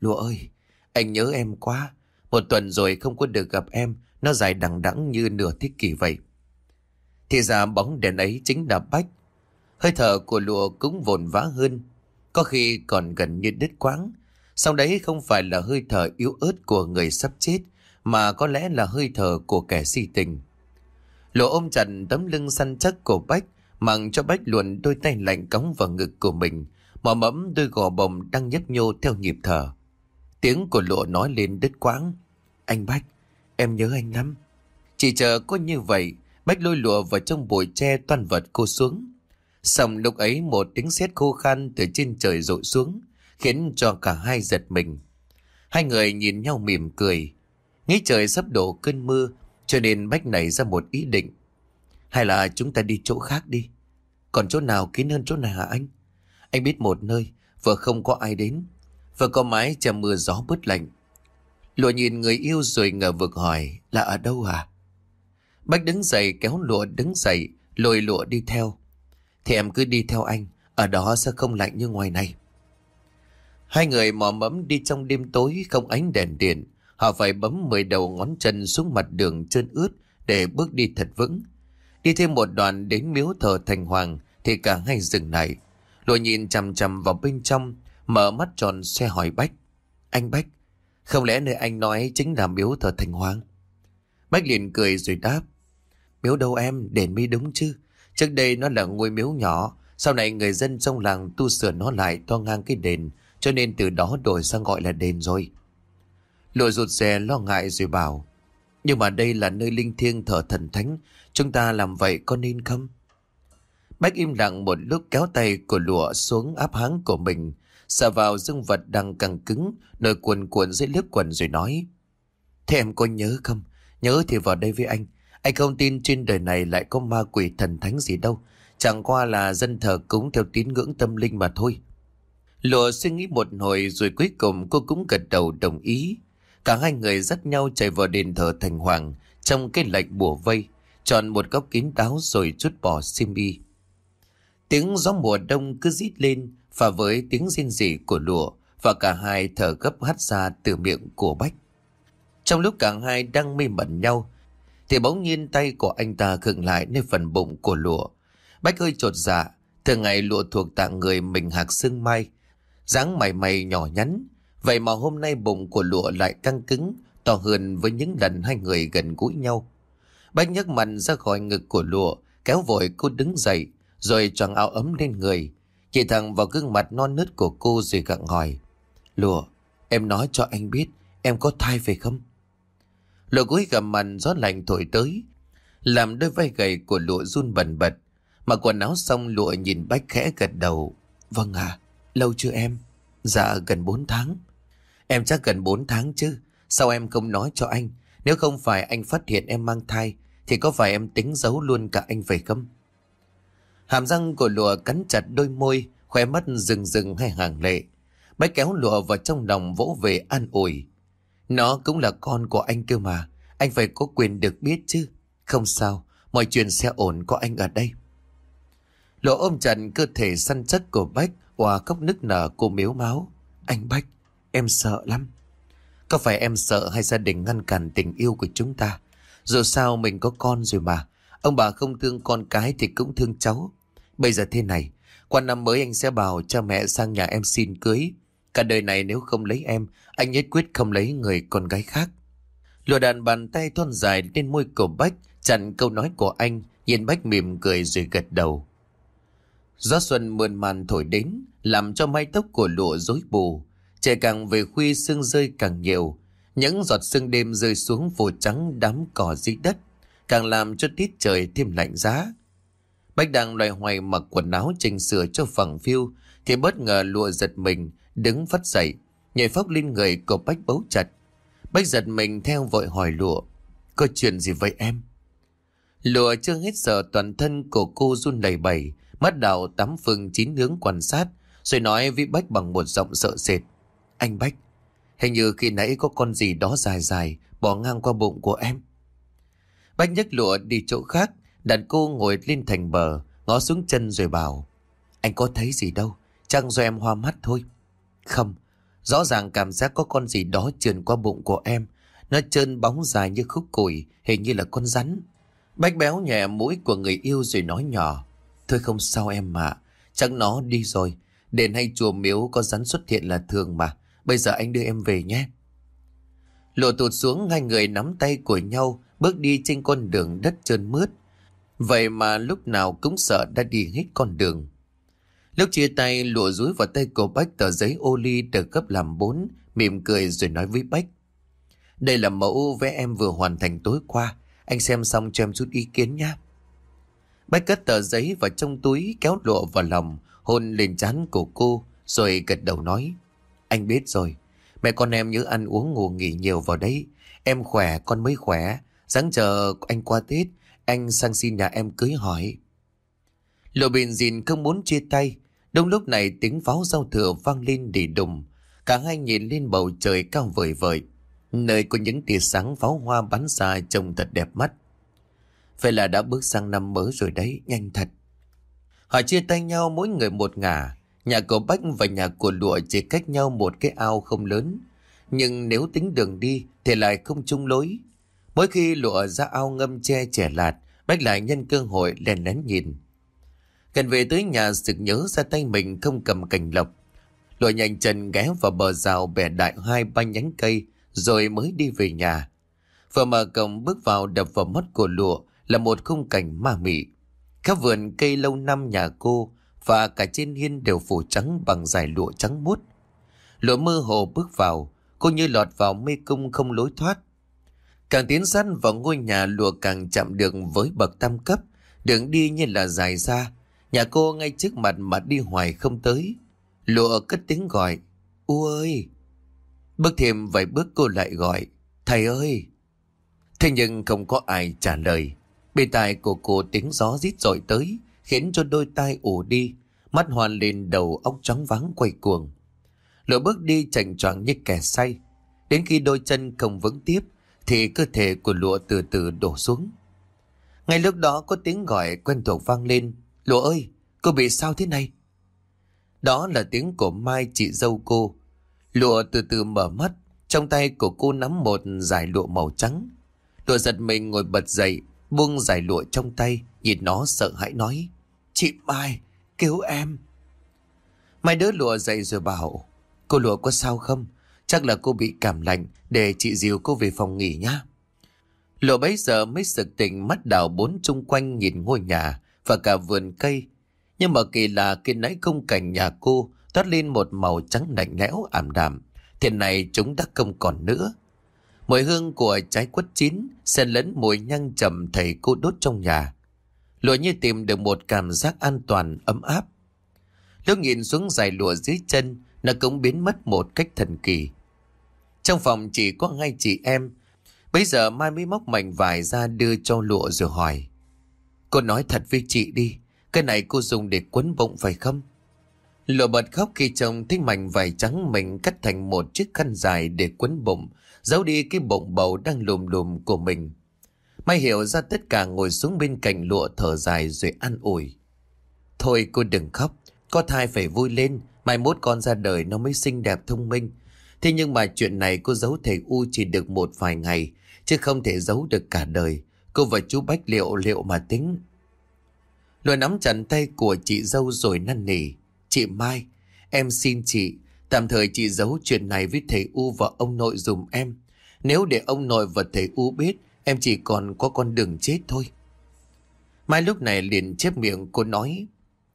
Lụa ơi, anh nhớ em quá. Một tuần rồi không có được gặp em, nó dài đằng đẵng như nửa thế kỷ vậy. Thì ra bóng đèn ấy chính là Bách. Hơi thở của lụa cũng vồn vã hơn, có khi còn gần như đứt quãng, Sau đấy không phải là hơi thở yếu ớt của người sắp chết, mà có lẽ là hơi thở của kẻ si tình. Lộ ôm chặt tấm lưng săn chắc của Bách, mặn cho Bách luồn đôi tay lạnh cống vào ngực của mình, mò mẫm đôi gò bồng đang nhấp nhô theo nhịp thở. Tiếng của lộ nói lên đứt quãng. Anh Bách, em nhớ anh lắm. Chỉ chờ có như vậy, Bách lôi lụa vào trong bụi tre toàn vật cô xuống. Xong lúc ấy một tiếng sét khô khan từ trên trời rội xuống, khiến cho cả hai giật mình. Hai người nhìn nhau mỉm cười. Nghĩ trời sắp đổ cơn mưa, cho nên Bách nảy ra một ý định. Hay là chúng ta đi chỗ khác đi. Còn chỗ nào kín hơn chỗ này hả anh? Anh biết một nơi, vừa không có ai đến. Vừa có mái chờ mưa gió bớt lạnh. Lụa nhìn người yêu rồi ngờ vực hỏi là ở đâu à? Bách đứng dậy kéo lụa đứng dậy, lôi lụa đi theo. Thì em cứ đi theo anh, Ở đó sẽ không lạnh như ngoài này. Hai người mò mẫm đi trong đêm tối Không ánh đèn điện. Họ phải bấm mười đầu ngón chân xuống mặt đường trơn ướt Để bước đi thật vững. Đi thêm một đoạn đến miếu thờ thành hoàng Thì cả hai dừng lại. Lội nhìn chằm chằm vào bên trong, Mở mắt tròn xe hỏi Bách. Anh Bách, Không lẽ nơi anh nói chính là miếu thờ thành hoàng? Bách liền cười rồi đáp. Miếu đâu em, đền mi đúng chứ. Trước đây nó là ngôi miếu nhỏ, sau này người dân trong làng tu sửa nó lại to ngang cái đền, cho nên từ đó đổi sang gọi là đền rồi. Lụa rụt rè lo ngại rồi bảo, nhưng mà đây là nơi linh thiêng thờ thần thánh, chúng ta làm vậy có nên không? Bách im lặng một lúc kéo tay của lụa xuống áp háng của mình, xả vào dương vật đang căng cứng, nổi cuồn cuộn dưới lớp quần rồi nói. Thế em có nhớ không? Nhớ thì vào đây với anh. Anh không tin trên đời này lại có ma quỷ thần thánh gì đâu. Chẳng qua là dân thờ cúng theo tín ngưỡng tâm linh mà thôi. Lụa suy nghĩ một hồi rồi cuối cùng cô cũng gật đầu đồng ý. Cả hai người dắt nhau chạy vào đền thờ thành hoàng trong cái lạnh bùa vây, chọn một góc kín đáo rồi chút bỏ sim y. Tiếng gió mùa đông cứ rít lên và với tiếng rên rỉ của lụa và cả hai thở gấp hắt ra từ miệng của Bách. Trong lúc cả hai đang mê mẩn nhau thì bỗng nhiên tay của anh ta khựng lại nơi phần bụng của lụa. Bách hơi trột dạ, thường ngày lụa thuộc tạng người mình hạc xương mai, dáng mày mày nhỏ nhắn. Vậy mà hôm nay bụng của lụa lại căng cứng, to hơn với những lần hai người gần gũi nhau. Bách nhấc mạnh ra khỏi ngực của lụa, kéo vội cô đứng dậy, rồi choàng áo ấm lên người. Chỉ thẳng vào gương mặt non nớt của cô rồi gặng hỏi. Lụa, em nói cho anh biết, em có thai về không? Lụa gối gầm mặt gió lạnh thổi tới, làm đôi vai gầy của lụa run bần bật. Mà quần áo xong lụa nhìn Bách khẽ gật đầu. Vâng à, lâu chưa em? Dạ gần 4 tháng. Em chắc gần 4 tháng chứ. Sao em không nói cho anh? Nếu không phải anh phát hiện em mang thai, thì có phải em tính giấu luôn cả anh phải không? Hàm răng của lụa cắn chặt đôi môi, khóe mắt rừng rừng hay hàng lệ. Bách kéo lụa vào trong lòng vỗ về an ủi. Nó cũng là con của anh cơ mà, anh phải có quyền được biết chứ. Không sao, mọi chuyện sẽ ổn có anh ở đây. Lộ ôm chặt cơ thể săn chắc của Bách, hòa khóc nức nở cô miếu máu. Anh Bách, em sợ lắm. Có phải em sợ hay gia đình ngăn cản tình yêu của chúng ta? Dù sao mình có con rồi mà. Ông bà không thương con cái thì cũng thương cháu. Bây giờ thế này, qua năm mới anh sẽ bảo cha mẹ sang nhà em xin cưới. Cả đời này nếu không lấy em, anh nhất quyết không lấy người con gái khác. Lùa đàn bàn tay thon dài lên môi cổ Bách, chặn câu nói của anh, nhìn Bách mỉm cười rồi gật đầu. Gió xuân mượn màn thổi đến, làm cho mái tóc của lụa rối bù. Trời càng về khuya sương rơi càng nhiều. Những giọt sương đêm rơi xuống phủ trắng đám cỏ dưới đất, càng làm cho tiết trời thêm lạnh giá. Bách đang loay hoay mặc quần áo chỉnh sửa cho phẳng phiu, thì bất ngờ lụa giật mình, đứng phát dậy, nhảy phóc lên người của Bách bấu chặt. Bách giật mình theo vội hỏi lụa, có chuyện gì vậy em? Lụa chưa hết sợ toàn thân của cô run lẩy bẩy, mắt đào tắm phương chín hướng quan sát, rồi nói với Bách bằng một giọng sợ sệt. Anh Bách, hình như khi nãy có con gì đó dài dài bỏ ngang qua bụng của em. Bách nhấc lụa đi chỗ khác, đặt cô ngồi lên thành bờ, ngó xuống chân rồi bảo. Anh có thấy gì đâu, chăng do em hoa mắt thôi. Không, rõ ràng cảm giác có con gì đó trườn qua bụng của em. Nó trơn bóng dài như khúc củi, hình như là con rắn. Bách béo nhẹ mũi của người yêu rồi nói nhỏ. Thôi không sao em mà, chắc nó đi rồi. Đền hay chùa miếu có rắn xuất hiện là thường mà. Bây giờ anh đưa em về nhé. Lộ tụt xuống hai người nắm tay của nhau bước đi trên con đường đất trơn mướt. Vậy mà lúc nào cũng sợ đã đi hết con đường. Lúc chia tay lụa rúi vào tay cô Bách tờ giấy ô ly được gấp làm bốn, mỉm cười rồi nói với Bách. Đây là mẫu vẽ em vừa hoàn thành tối qua, anh xem xong cho em chút ý kiến nhé. Bách cất tờ giấy vào trong túi kéo lụa vào lòng, hôn lên trán của cô, rồi gật đầu nói. Anh biết rồi, mẹ con em nhớ ăn uống ngủ nghỉ nhiều vào đấy. Em khỏe, con mới khỏe. Sáng chờ anh qua Tết, anh sang xin nhà em cưới hỏi. Lộ bình dìn không muốn chia tay. Đông lúc này tiếng pháo giao thừa vang lên đỉ đùng. Cả hai nhìn lên bầu trời cao vời vợi Nơi có những tia sáng pháo hoa bắn ra trông thật đẹp mắt. Vậy là đã bước sang năm mới rồi đấy, nhanh thật. Họ chia tay nhau mỗi người một ngả. Nhà của Bách và nhà của Lụa chỉ cách nhau một cái ao không lớn. Nhưng nếu tính đường đi thì lại không chung lối. Mỗi khi Lụa ra ao ngâm che trẻ lạt, Bách lại nhân cơ hội lèn lén nhìn. Gần về tới nhà sực nhớ ra tay mình không cầm cành lộc. Lội nhanh chân ghé vào bờ rào bẻ đại hai ba nhánh cây rồi mới đi về nhà. Vừa mở cổng bước vào đập vào mắt của Lụa là một khung cảnh ma mị. Các vườn cây lâu năm nhà cô và cả trên hiên đều phủ trắng bằng dải lụa trắng muốt. Lụa mơ hồ bước vào, cô như lọt vào mê cung không lối thoát. Càng tiến sát vào ngôi nhà lụa càng chạm được với bậc tam cấp, đường đi như là dài ra. Nhà cô ngay trước mặt mà đi hoài không tới. Lụa cất tiếng gọi. U ơi! Bước thêm vài bước cô lại gọi. Thầy ơi! Thế nhưng không có ai trả lời. Bên tai của cô tiếng gió rít rội tới, khiến cho đôi tai ủ đi, mắt hoàn lên đầu óc trắng vắng quay cuồng. lụa bước đi chành choạng như kẻ say. Đến khi đôi chân không vững tiếp, thì cơ thể của lụa từ từ đổ xuống. Ngay lúc đó có tiếng gọi quen thuộc vang lên. Lụa ơi, cô bị sao thế này? Đó là tiếng của Mai chị dâu cô. Lụa từ từ mở mắt, trong tay của cô nắm một giải lụa màu trắng. Lụa giật mình ngồi bật dậy, buông giải lụa trong tay, nhìn nó sợ hãi nói. Chị Mai, cứu em. Mai đỡ lụa dậy rồi bảo, cô lụa có sao không? Chắc là cô bị cảm lạnh, để chị dìu cô về phòng nghỉ nhá. Lụa bấy giờ mới sực tỉnh mắt đảo bốn chung quanh nhìn ngôi nhà và cả vườn cây. Nhưng mà kỳ lạ khi nãy không cảnh nhà cô toát lên một màu trắng lạnh lẽo ảm đạm. Thì này chúng đã không còn nữa. Mùi hương của trái quất chín xen lẫn mùi nhang trầm thầy cô đốt trong nhà. Lụa như tìm được một cảm giác an toàn, ấm áp. Lúc nhìn xuống dài lụa dưới chân, nó cũng biến mất một cách thần kỳ. Trong phòng chỉ có hai chị em. Bây giờ Mai mới móc mảnh vải ra đưa cho lụa rồi hỏi. Cô nói thật với chị đi, cái này cô dùng để quấn bụng phải không? Lộ bật khóc khi chồng thấy mảnh vải trắng mình cắt thành một chiếc khăn dài để quấn bụng, giấu đi cái bụng bầu đang lùm lùm của mình. Mai hiểu ra tất cả ngồi xuống bên cạnh lụa thở dài rồi an ủi. Thôi cô đừng khóc, có thai phải vui lên, mai mốt con ra đời nó mới xinh đẹp thông minh. Thế nhưng mà chuyện này cô giấu thầy U chỉ được một vài ngày, chứ không thể giấu được cả đời. Cô và chú Bách liệu liệu mà tính. Lôi nắm chặt tay của chị dâu rồi năn nỉ. Chị Mai, em xin chị, tạm thời chị giấu chuyện này với thầy U và ông nội dùm em. Nếu để ông nội và thầy U biết, em chỉ còn có con đường chết thôi. Mai lúc này liền chép miệng cô nói,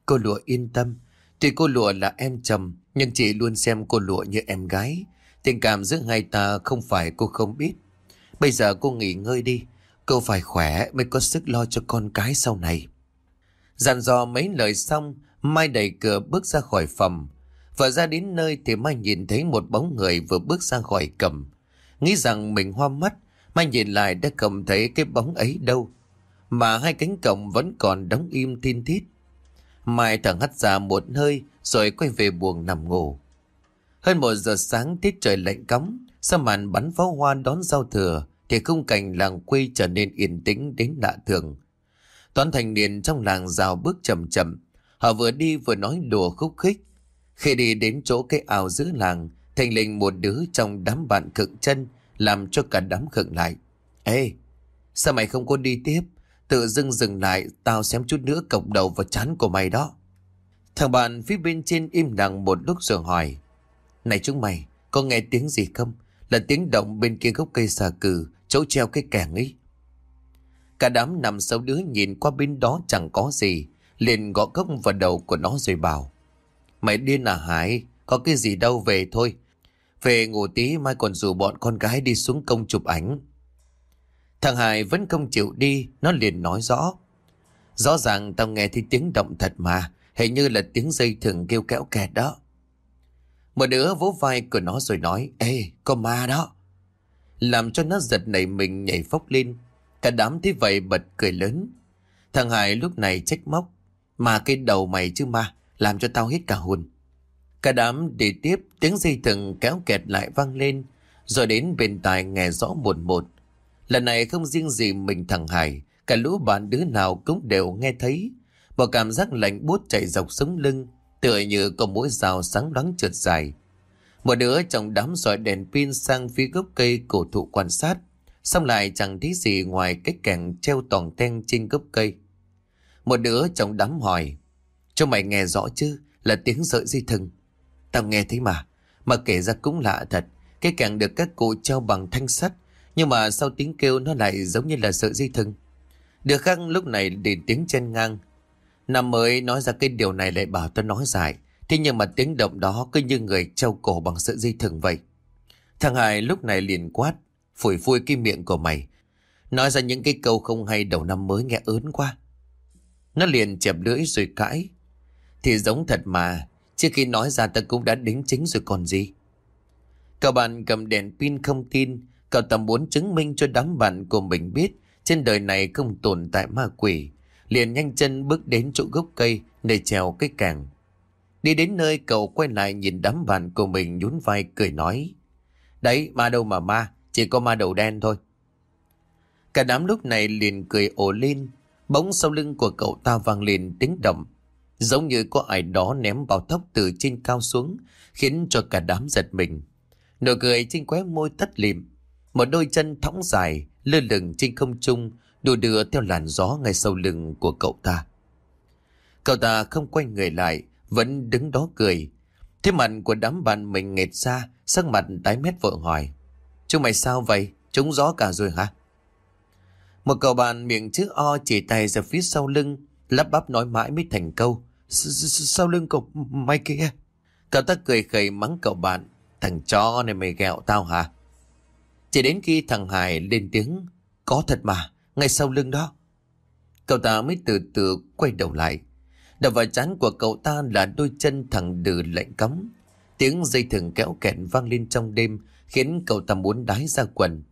cô lụa yên tâm, tuy cô lụa là em chồng, nhưng chị luôn xem cô lụa như em gái. Tình cảm giữa hai ta không phải cô không biết. Bây giờ cô nghỉ ngơi đi, Cậu phải khỏe mới có sức lo cho con cái sau này. Dặn dò mấy lời xong, Mai đẩy cửa bước ra khỏi phòng. Và ra đến nơi thì Mai nhìn thấy một bóng người vừa bước ra khỏi cầm. Nghĩ rằng mình hoa mắt, Mai nhìn lại đã không thấy cái bóng ấy đâu. Mà hai cánh cổng vẫn còn đóng im tin thít. Mai thở hắt ra một hơi rồi quay về buồng nằm ngủ. Hơn một giờ sáng tiết trời lạnh cắm, sau màn bắn pháo hoa đón giao thừa thì khung cảnh làng quê trở nên yên tĩnh đến lạ thường. Toán thành niên trong làng rào bước chậm chậm, họ vừa đi vừa nói đùa khúc khích. Khi đi đến chỗ cái ao giữa làng, thành linh một đứa trong đám bạn khựng chân, làm cho cả đám khựng lại. Ê, sao mày không có đi tiếp? Tự dưng dừng lại, tao xem chút nữa cọc đầu vào chán của mày đó. Thằng bạn phía bên trên im lặng một lúc rồi hỏi. Này chúng mày, có nghe tiếng gì không? Là tiếng động bên kia gốc cây xà cừ, chỗ treo cái kẻng ấy. Cả đám nằm sáu đứa nhìn qua bên đó chẳng có gì, liền gõ gốc vào đầu của nó rồi bảo. Mày điên à Hải, có cái gì đâu về thôi. Về ngủ tí mai còn rủ bọn con gái đi xuống công chụp ảnh. Thằng Hải vẫn không chịu đi, nó liền nói rõ. Rõ ràng tao nghe thấy tiếng động thật mà, hình như là tiếng dây thừng kêu kéo kẹt đó. Một đứa vỗ vai của nó rồi nói, Ê, có ma đó. Làm cho nó giật nảy mình nhảy phốc lên. Cả đám thấy vậy bật cười lớn. Thằng Hải lúc này trách móc. Mà cái đầu mày chứ ma, làm cho tao hết cả hồn. Cả đám đi tiếp tiếng dây thừng kéo kẹt lại vang lên. Rồi đến bên tài nghe rõ một một. Lần này không riêng gì mình thằng Hải, cả lũ bạn đứa nào cũng đều nghe thấy. Một cảm giác lạnh buốt chạy dọc sống lưng, tựa như có mũi rào sáng loáng trượt dài. Một đứa trong đám dọi đèn pin sang phía gốc cây cổ thụ quan sát, xong lại chẳng thấy gì ngoài cái kèn treo toàn ten trên gốc cây. Một đứa trong đám hỏi, cho mày nghe rõ chứ, là tiếng sợi dây thừng. Tao nghe thấy mà, mà kể ra cũng lạ thật, cái kèn được các cụ treo bằng thanh sắt, nhưng mà sau tiếng kêu nó lại giống như là sợi dây thừng. đứa khác lúc này để tiếng chen ngang, Năm mới nói ra cái điều này lại bảo tao nói dài. Thế nhưng mà tiếng động đó cứ như người treo cổ bằng sợi dây thừng vậy. Thằng Hải lúc này liền quát, phủi phui cái miệng của mày. Nói ra những cái câu không hay đầu năm mới nghe ớn quá. Nó liền chẹp lưỡi rồi cãi. Thì giống thật mà, Trước khi nói ra ta cũng đã đính chính rồi còn gì. Cậu bạn cầm đèn pin không tin, cậu ta muốn chứng minh cho đám bạn của mình biết trên đời này không tồn tại ma quỷ. Liền nhanh chân bước đến chỗ gốc cây để trèo cái càng. Đi đến nơi cậu quay lại nhìn đám bạn của mình nhún vai cười nói. Đấy, ma đâu mà ma, chỉ có ma đầu đen thôi. Cả đám lúc này liền cười ồ lên, bỗng sau lưng của cậu ta vang lên tiếng động. Giống như có ai đó ném bao tóc từ trên cao xuống, khiến cho cả đám giật mình. Nụ cười trên khóe môi tắt lìm, một đôi chân thõng dài, lơ lửng trên không trung, đùa đưa theo làn gió ngay sau lưng của cậu ta. Cậu ta không quay người lại, vẫn đứng đó cười. Thế mặt của đám bạn mình nghệt ra, sắc mặt tái mét vợ hỏi. Chúng mày sao vậy? Chúng gió cả rồi hả? Một cậu bạn miệng chữ O chỉ tay ra phía sau lưng, lắp bắp nói mãi mới thành câu. Sau lưng cậu mày kia. Cậu ta cười khẩy mắng cậu bạn. Thằng chó này mày ghẹo tao hả? Chỉ đến khi thằng Hải lên tiếng. Có thật mà, ngay sau lưng đó. Cậu ta mới từ từ quay đầu lại. Đập vào chán của cậu ta là đôi chân thẳng đừ lạnh cắm. Tiếng dây thừng kéo kẹn vang lên trong đêm khiến cậu ta muốn đái ra quần.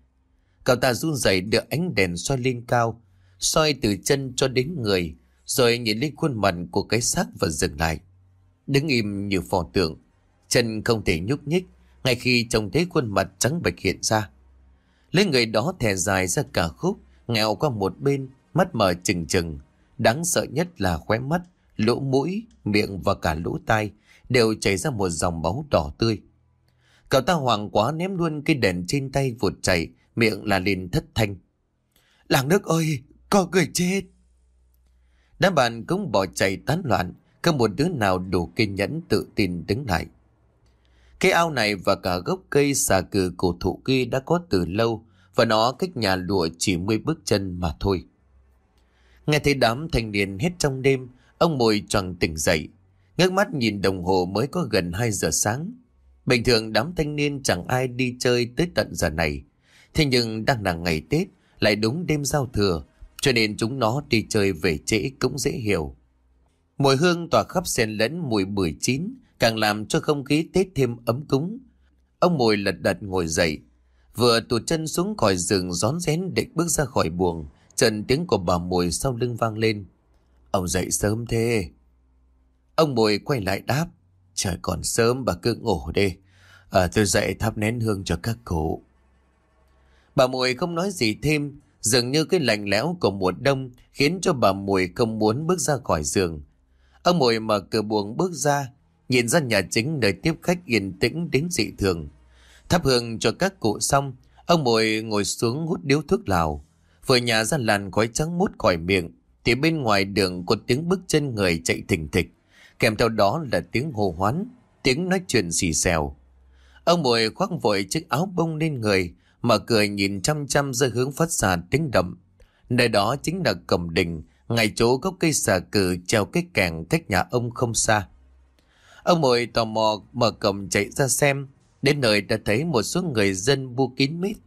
Cậu ta run rẩy đưa ánh đèn soi lên cao, soi từ chân cho đến người, rồi nhìn lên khuôn mặt của cái xác và dừng lại. Đứng im như phò tượng, chân không thể nhúc nhích, ngay khi trông thấy khuôn mặt trắng bệch hiện ra. Lấy người đó thè dài ra cả khúc, nghèo qua một bên, mắt mở trừng trừng. Đáng sợ nhất là khóe mắt, lỗ mũi, miệng và cả lỗ tai đều chảy ra một dòng máu đỏ tươi. Cậu ta hoảng quá ném luôn cái đèn trên tay vụt chảy miệng là lên thất thanh. Làng nước ơi, có người chết. Đám bạn cũng bỏ chạy tán loạn, không một đứa nào đủ kiên nhẫn tự tin đứng lại. Cái ao này và cả gốc cây xà cừ cổ thụ kia đã có từ lâu và nó cách nhà lụa chỉ mươi bước chân mà thôi. Nghe thấy đám thanh niên hết trong đêm, ông mồi tròn tỉnh dậy, ngước mắt nhìn đồng hồ mới có gần 2 giờ sáng. Bình thường đám thanh niên chẳng ai đi chơi tới tận giờ này. Thế nhưng đang là ngày Tết, lại đúng đêm giao thừa, cho nên chúng nó đi chơi về trễ cũng dễ hiểu. Mùi hương tỏa khắp xen lẫn mùi bưởi chín, càng làm cho không khí Tết thêm ấm cúng. Ông mùi lật đật ngồi dậy, vừa tụt chân xuống khỏi giường rón rén định bước ra khỏi buồng, trần tiếng của bà mùi sau lưng vang lên. Ông dậy sớm thế. Ông bồi quay lại đáp, trời còn sớm bà cứ ngủ đi. À, tôi dậy thắp nén hương cho các cụ. Bà mùi không nói gì thêm, dường như cái lạnh lẽo của mùa đông khiến cho bà mùi không muốn bước ra khỏi giường. Ông mùi mở cửa buồng bước ra, nhìn ra nhà chính nơi tiếp khách yên tĩnh đến dị thường. Thắp hương cho các cụ xong, ông mùi ngồi xuống hút điếu thuốc lào. Vừa nhà ra làn khói trắng mút khỏi miệng, thì bên ngoài đường có tiếng bước chân người chạy thình thịch. Kèm theo đó là tiếng hô hoán, tiếng nói chuyện xì xèo. Ông mùi khoác vội chiếc áo bông lên người, mà cười nhìn chăm chăm ra hướng phát ra tiếng đậm. Nơi đó chính là cổng đình, ngay chỗ gốc cây xà cừ treo cái càng cách nhà ông không xa. Ông Mùi tò mò mở cổng chạy ra xem, đến nơi đã thấy một số người dân bu kín mít.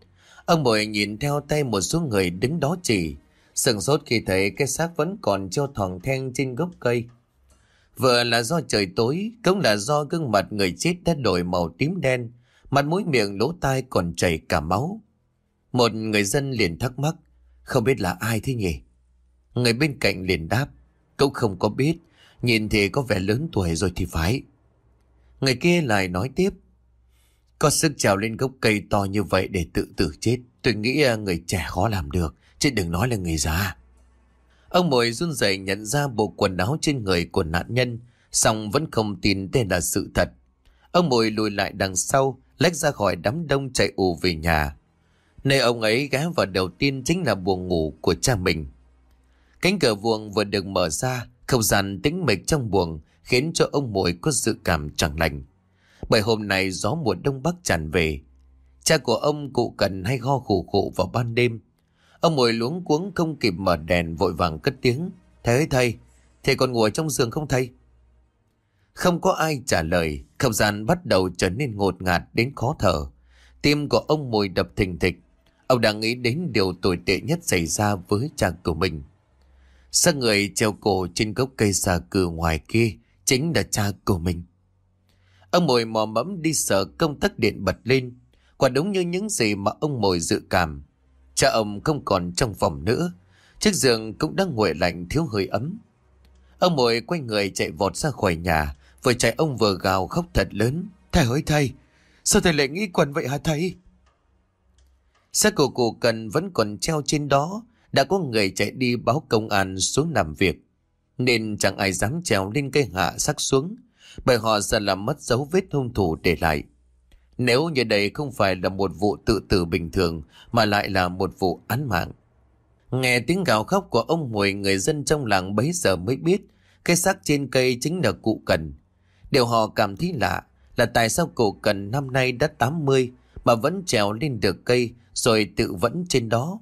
Ông Mùi nhìn theo tay một số người đứng đó chỉ, sừng sốt khi thấy cái xác vẫn còn treo thòng then trên gốc cây. Vừa là do trời tối, cũng là do gương mặt người chết đã đổi màu tím đen, mặt mũi miệng lỗ tai còn chảy cả máu. Một người dân liền thắc mắc, không biết là ai thế nhỉ? Người bên cạnh liền đáp, cũng không có biết, nhìn thì có vẻ lớn tuổi rồi thì phải. Người kia lại nói tiếp, có sức trèo lên gốc cây to như vậy để tự tử chết, tôi nghĩ à, người trẻ khó làm được, chứ đừng nói là người già. Ông mồi run rẩy nhận ra bộ quần áo trên người của nạn nhân, song vẫn không tin đây là sự thật. Ông mồi lùi lại đằng sau, lách ra khỏi đám đông chạy ù về nhà. Nơi ông ấy ghé vào đầu tiên chính là buồng ngủ của cha mình. Cánh cửa buồng vừa được mở ra, không gian tĩnh mịch trong buồng khiến cho ông mồi có dự cảm chẳng lành. Bởi hôm nay gió mùa đông bắc tràn về. Cha của ông cụ cần hay ho khủ khụ vào ban đêm. Ông mồi luống cuống không kịp mở đèn vội vàng cất tiếng. Thầy ơi thầy, thầy còn ngồi trong giường không thầy? Không có ai trả lời, không gian bắt đầu trở nên ngột ngạt đến khó thở. Tim của ông mùi đập thình thịch. Ông đang nghĩ đến điều tồi tệ nhất xảy ra với cha của mình. Xác người treo cổ trên gốc cây xà cừ ngoài kia chính là cha của mình. Ông Mồi mò mẫm đi sợ công tắc điện bật lên. Quả đúng như những gì mà ông Mồi dự cảm. Cha ông không còn trong phòng nữa. Chiếc giường cũng đang nguội lạnh thiếu hơi ấm. Ông Mồi quay người chạy vọt ra khỏi nhà. Vừa chạy ông vừa gào khóc thật lớn. Thầy ơi thầy, sao thầy lại nghĩ quần vậy hả thầy? Xác của cụ cần vẫn còn treo trên đó. Đã có người chạy đi báo công an xuống làm việc. Nên chẳng ai dám trèo lên cây hạ sắc xuống. Bởi họ sợ làm mất dấu vết hung thủ để lại. Nếu như đây không phải là một vụ tự tử bình thường mà lại là một vụ án mạng. Nghe tiếng gào khóc của ông Mùi người dân trong làng bấy giờ mới biết cái xác trên cây chính là cụ Cần. Điều họ cảm thấy lạ là tại sao cụ Cần năm nay đã 80 mà vẫn trèo lên được cây rồi tự vẫn trên đó.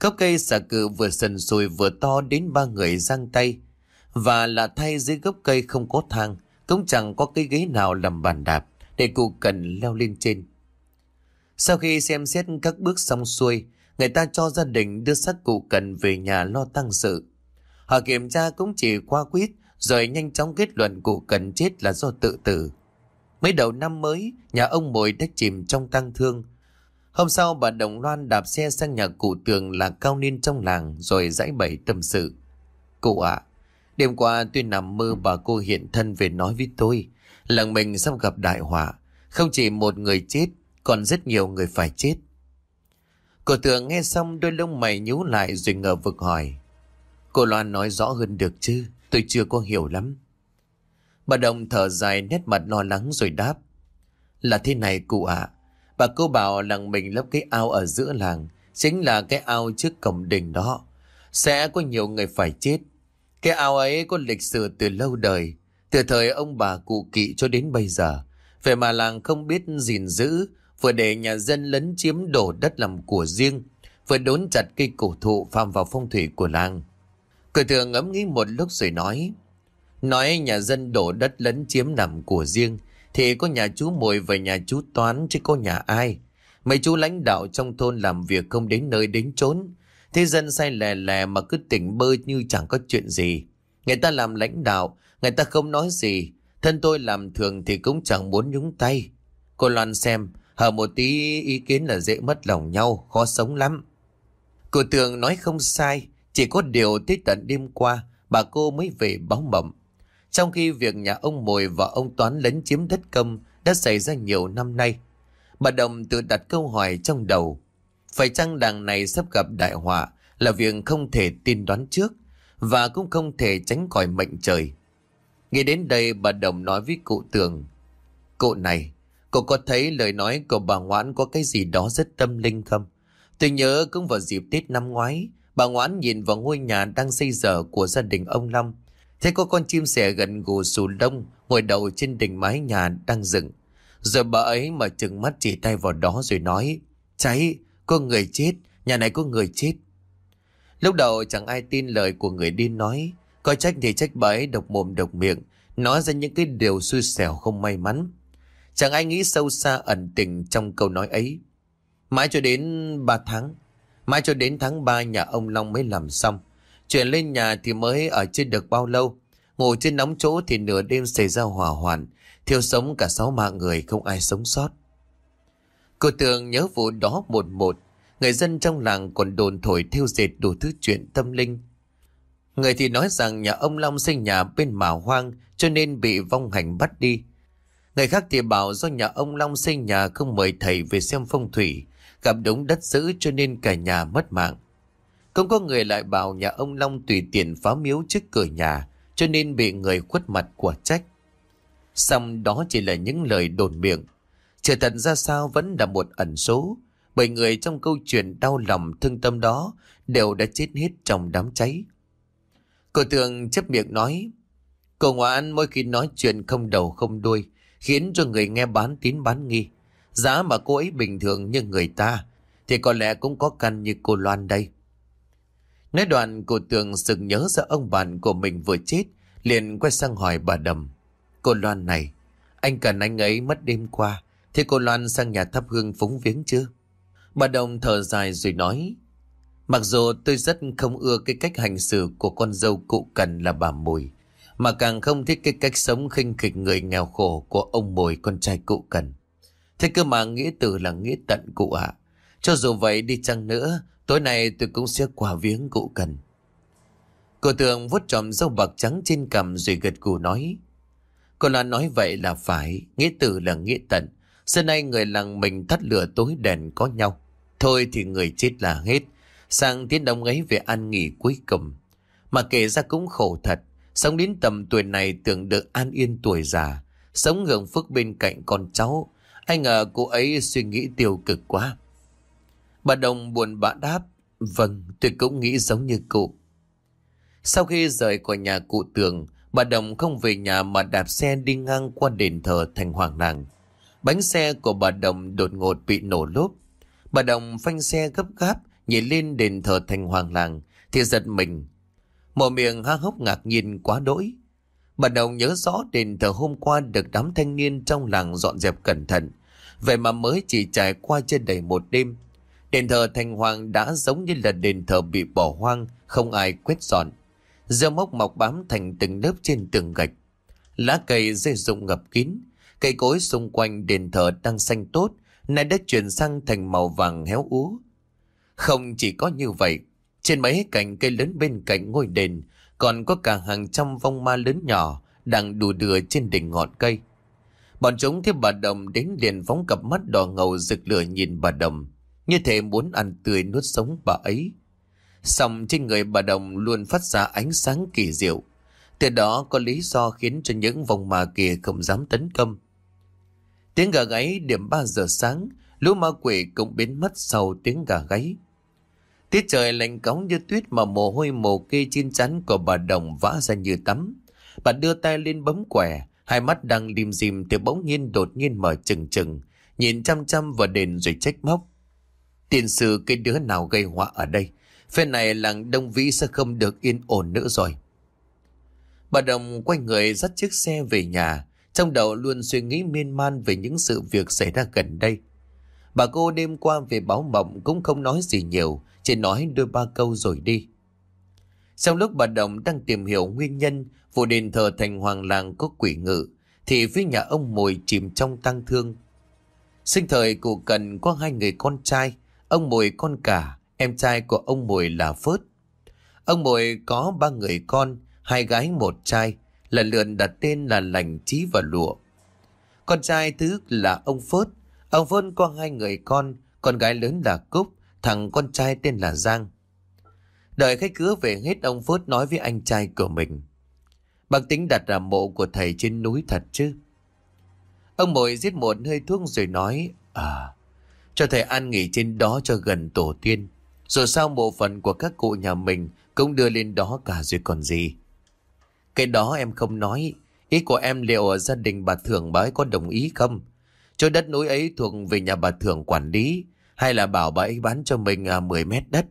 Gốc cây xà cừ vừa sần sùi vừa to đến ba người giang tay. Và là thay dưới gốc cây không có thang, cũng chẳng có cái ghế nào làm bàn đạp để cụ cần leo lên trên. Sau khi xem xét các bước xong xuôi, người ta cho gia đình đưa xác cụ cần về nhà lo tăng sự. Họ kiểm tra cũng chỉ qua quýt rồi nhanh chóng kết luận cụ cần chết là do tự tử. Mấy đầu năm mới, nhà ông Mồi đã chìm trong tăng thương. Hôm sau bà Đồng Loan đạp xe sang nhà cụ Tường là cao niên trong làng rồi dãy bày tâm sự. Cụ ạ, đêm qua tôi nằm mơ bà cô hiện thân về nói với tôi. Làng mình sắp gặp đại họa. Không chỉ một người chết, còn rất nhiều người phải chết. Cô Tường nghe xong đôi lông mày nhú lại rồi ngờ vực hỏi. Cô Loan nói rõ hơn được chứ, tôi chưa có hiểu lắm. Bà Đồng thở dài nét mặt lo lắng rồi đáp. Là thế này cụ ạ, bà cô bảo làng mình lấp cái ao ở giữa làng, chính là cái ao trước cổng đình đó. Sẽ có nhiều người phải chết. Cái ao ấy có lịch sử từ lâu đời, từ thời ông bà cụ kỵ cho đến bây giờ. về mà làng không biết gìn giữ, vừa để nhà dân lấn chiếm đổ đất làm của riêng, vừa đốn chặt cây cổ thụ phạm vào phong thủy của làng. Cười thường ngẫm nghĩ một lúc rồi nói, nói nhà dân đổ đất lấn chiếm làm của riêng, thì có nhà chú Mùi và nhà chú Toán chứ có nhà ai. Mấy chú lãnh đạo trong thôn làm việc không đến nơi đến chốn. Thế dân say lè lè mà cứ tỉnh bơ như chẳng có chuyện gì. Người ta làm lãnh đạo, người ta không nói gì. Thân tôi làm thường thì cũng chẳng muốn nhúng tay. Cô Loan xem, hở một tí ý kiến là dễ mất lòng nhau, khó sống lắm. Cô Tường nói không sai, chỉ có điều tới tận đêm qua, bà cô mới về báo mộng. Trong khi việc nhà ông Mồi và ông Toán lấn chiếm đất công đã xảy ra nhiều năm nay, bà Đồng tự đặt câu hỏi trong đầu. Phải chăng đảng này sắp gặp đại họa là việc không thể tin đoán trước và cũng không thể tránh khỏi mệnh trời. Nghe đến đây bà Đồng nói với cụ Tường. Cụ này, Cô có thấy lời nói của bà Ngoãn có cái gì đó rất tâm linh không? Tôi nhớ cũng vào dịp Tết năm ngoái, bà Ngoãn nhìn vào ngôi nhà đang xây dở của gia đình ông Long. Thấy có con chim sẻ gần gù xù đông ngồi đầu trên đỉnh mái nhà đang dựng. Rồi bà ấy mà chừng mắt chỉ tay vào đó rồi nói Cháy, có người chết, nhà này có người chết. Lúc đầu chẳng ai tin lời của người điên nói Coi trách thì trách bãi độc mồm độc miệng, Nói ra những cái điều xui xẻo không may mắn. Chẳng ai nghĩ sâu xa ẩn tình trong câu nói ấy. Mãi cho đến 3 tháng, Mãi cho đến tháng 3 nhà ông Long mới làm xong. Chuyển lên nhà thì mới ở trên được bao lâu. Ngồi trên nóng chỗ thì nửa đêm xảy ra hỏa hoạn. Thiêu sống cả sáu mạng người không ai sống sót. Cô Tường nhớ vụ đó một một. Người dân trong làng còn đồn thổi thiêu dệt đủ thứ chuyện tâm linh. Người thì nói rằng nhà ông Long xây nhà bên mả hoang cho nên bị vong hành bắt đi. Người khác thì bảo do nhà ông Long xây nhà không mời thầy về xem phong thủy, gặp đúng đất giữ cho nên cả nhà mất mạng. không có người lại bảo nhà ông Long tùy tiện phá miếu trước cửa nhà cho nên bị người khuất mặt của trách. Xong đó chỉ là những lời đồn miệng. Trở thật ra sao vẫn là một ẩn số, bởi người trong câu chuyện đau lòng thương tâm đó đều đã chết hết trong đám cháy. Cô Tường chấp miệng nói, Cô Ngoan mỗi khi nói chuyện không đầu không đuôi, khiến cho người nghe bán tín bán nghi. Giá mà cô ấy bình thường như người ta, thì có lẽ cũng có căn như cô Loan đây. Nói đoạn cô Tường sực nhớ ra ông bạn của mình vừa chết, liền quay sang hỏi bà Đầm. Cô Loan này, anh cần anh ấy mất đêm qua, thế cô Loan sang nhà thắp hương phúng viếng chưa? Bà Đồng thở dài rồi nói, Mặc dù tôi rất không ưa cái cách hành xử của con dâu cụ cần là bà Mùi, Mà càng không thích cái cách sống khinh khịch người nghèo khổ của ông mùi con trai cụ cần. Thế cơ mà nghĩa từ là nghĩa tận cụ ạ. Cho dù vậy đi chăng nữa, tối nay tôi cũng sẽ qua viếng cụ cần. Cô tường vuốt tròm dâu bạc trắng trên cằm rồi gật gù nói. Cô là nói vậy là phải, nghĩa tử là nghĩa tận. Xưa nay người làng mình thắt lửa tối đèn có nhau. Thôi thì người chết là hết. Sang tiến đông ấy về an nghỉ cuối cùng. Mà kể ra cũng khổ thật. Sống đến tầm tuổi này tưởng được an yên tuổi già. Sống hưởng phước bên cạnh con cháu. anh ngờ cô ấy suy nghĩ tiêu cực quá. Bà Đồng buồn bã đáp. Vâng, tôi cũng nghĩ giống như cụ. Sau khi rời khỏi nhà cụ tường, bà Đồng không về nhà mà đạp xe đi ngang qua đền thờ thành hoàng nàng. Bánh xe của bà Đồng đột ngột bị nổ lốp. Bà Đồng phanh xe gấp gáp, nhảy lên đền thờ thành hoàng làng, thì giật mình. Mở miệng há hốc ngạc nhiên quá đỗi. Bà Đồng nhớ rõ đền thờ hôm qua được đám thanh niên trong làng dọn dẹp cẩn thận. Vậy mà mới chỉ trải qua trên đầy một đêm. Đền thờ thành hoàng đã giống như là đền thờ bị bỏ hoang, không ai quét dọn. Rêu mốc mọc bám thành từng lớp trên tường gạch. Lá cây rơi rụng ngập kín. Cây cối xung quanh đền thờ đang xanh tốt, nay đã chuyển sang thành màu vàng héo úa. Không chỉ có như vậy, trên mấy cành cây lớn bên cạnh ngôi đền còn có cả hàng trăm vong ma lớn nhỏ đang đùa đưa trên đỉnh ngọn cây. Bọn chúng thấy bà Đồng đến liền phóng cặp mắt đỏ ngầu rực lửa nhìn bà Đồng, như thể muốn ăn tươi nuốt sống bà ấy. song trên người bà Đồng luôn phát ra ánh sáng kỳ diệu. Từ đó có lý do khiến cho những vòng ma kia không dám tấn công. Tiếng gà gáy điểm 3 giờ sáng, lũ ma quỷ cũng biến mất sau tiếng gà gáy. Tiết trời lạnh cống như tuyết mà mồ hôi mồ kê trên chắn của bà Đồng vã ra như tắm. Bà đưa tay lên bấm quẻ, hai mắt đang lim dim thì bỗng nhiên đột nhiên mở trừng trừng, nhìn chăm chăm vào đền rồi trách móc. Tiền sư cái đứa nào gây họa ở đây? Phen này làng Đông Vĩ sẽ không được yên ổn nữa rồi. Bà Đồng quay người dắt chiếc xe về nhà, trong đầu luôn suy nghĩ miên man về những sự việc xảy ra gần đây. Bà cô đêm qua về báo mộng cũng không nói gì nhiều, chỉ nói đôi ba câu rồi đi. Trong lúc bà Đồng đang tìm hiểu nguyên nhân vụ đền thờ thành hoàng làng có quỷ ngự, thì phía nhà ông Mùi chìm trong tăng thương. Sinh thời cụ cần có hai người con trai, ông Mùi con cả, em trai của ông Mùi là Phớt. Ông Mùi có ba người con, hai gái một trai, lần lượt đặt tên là Lành Trí và Lụa. Con trai thứ là ông Phớt, ông vân có hai người con, con gái lớn là Cúc, thằng con trai tên là Giang. Đợi khách cứa về hết ông Phước nói với anh trai của mình. Bác tính đặt ra mộ của thầy trên núi thật chứ? Ông mồi giết một hơi thuốc rồi nói, à, cho thầy an nghỉ trên đó cho gần tổ tiên. Rồi sao bộ phận của các cụ nhà mình cũng đưa lên đó cả rồi còn gì. Cái đó em không nói. Ý của em liệu ở gia đình bà Thưởng bà ấy có đồng ý không? Cho đất núi ấy thuộc về nhà bà Thưởng quản lý hay là bảo bà ấy bán cho mình à, 10 mét đất?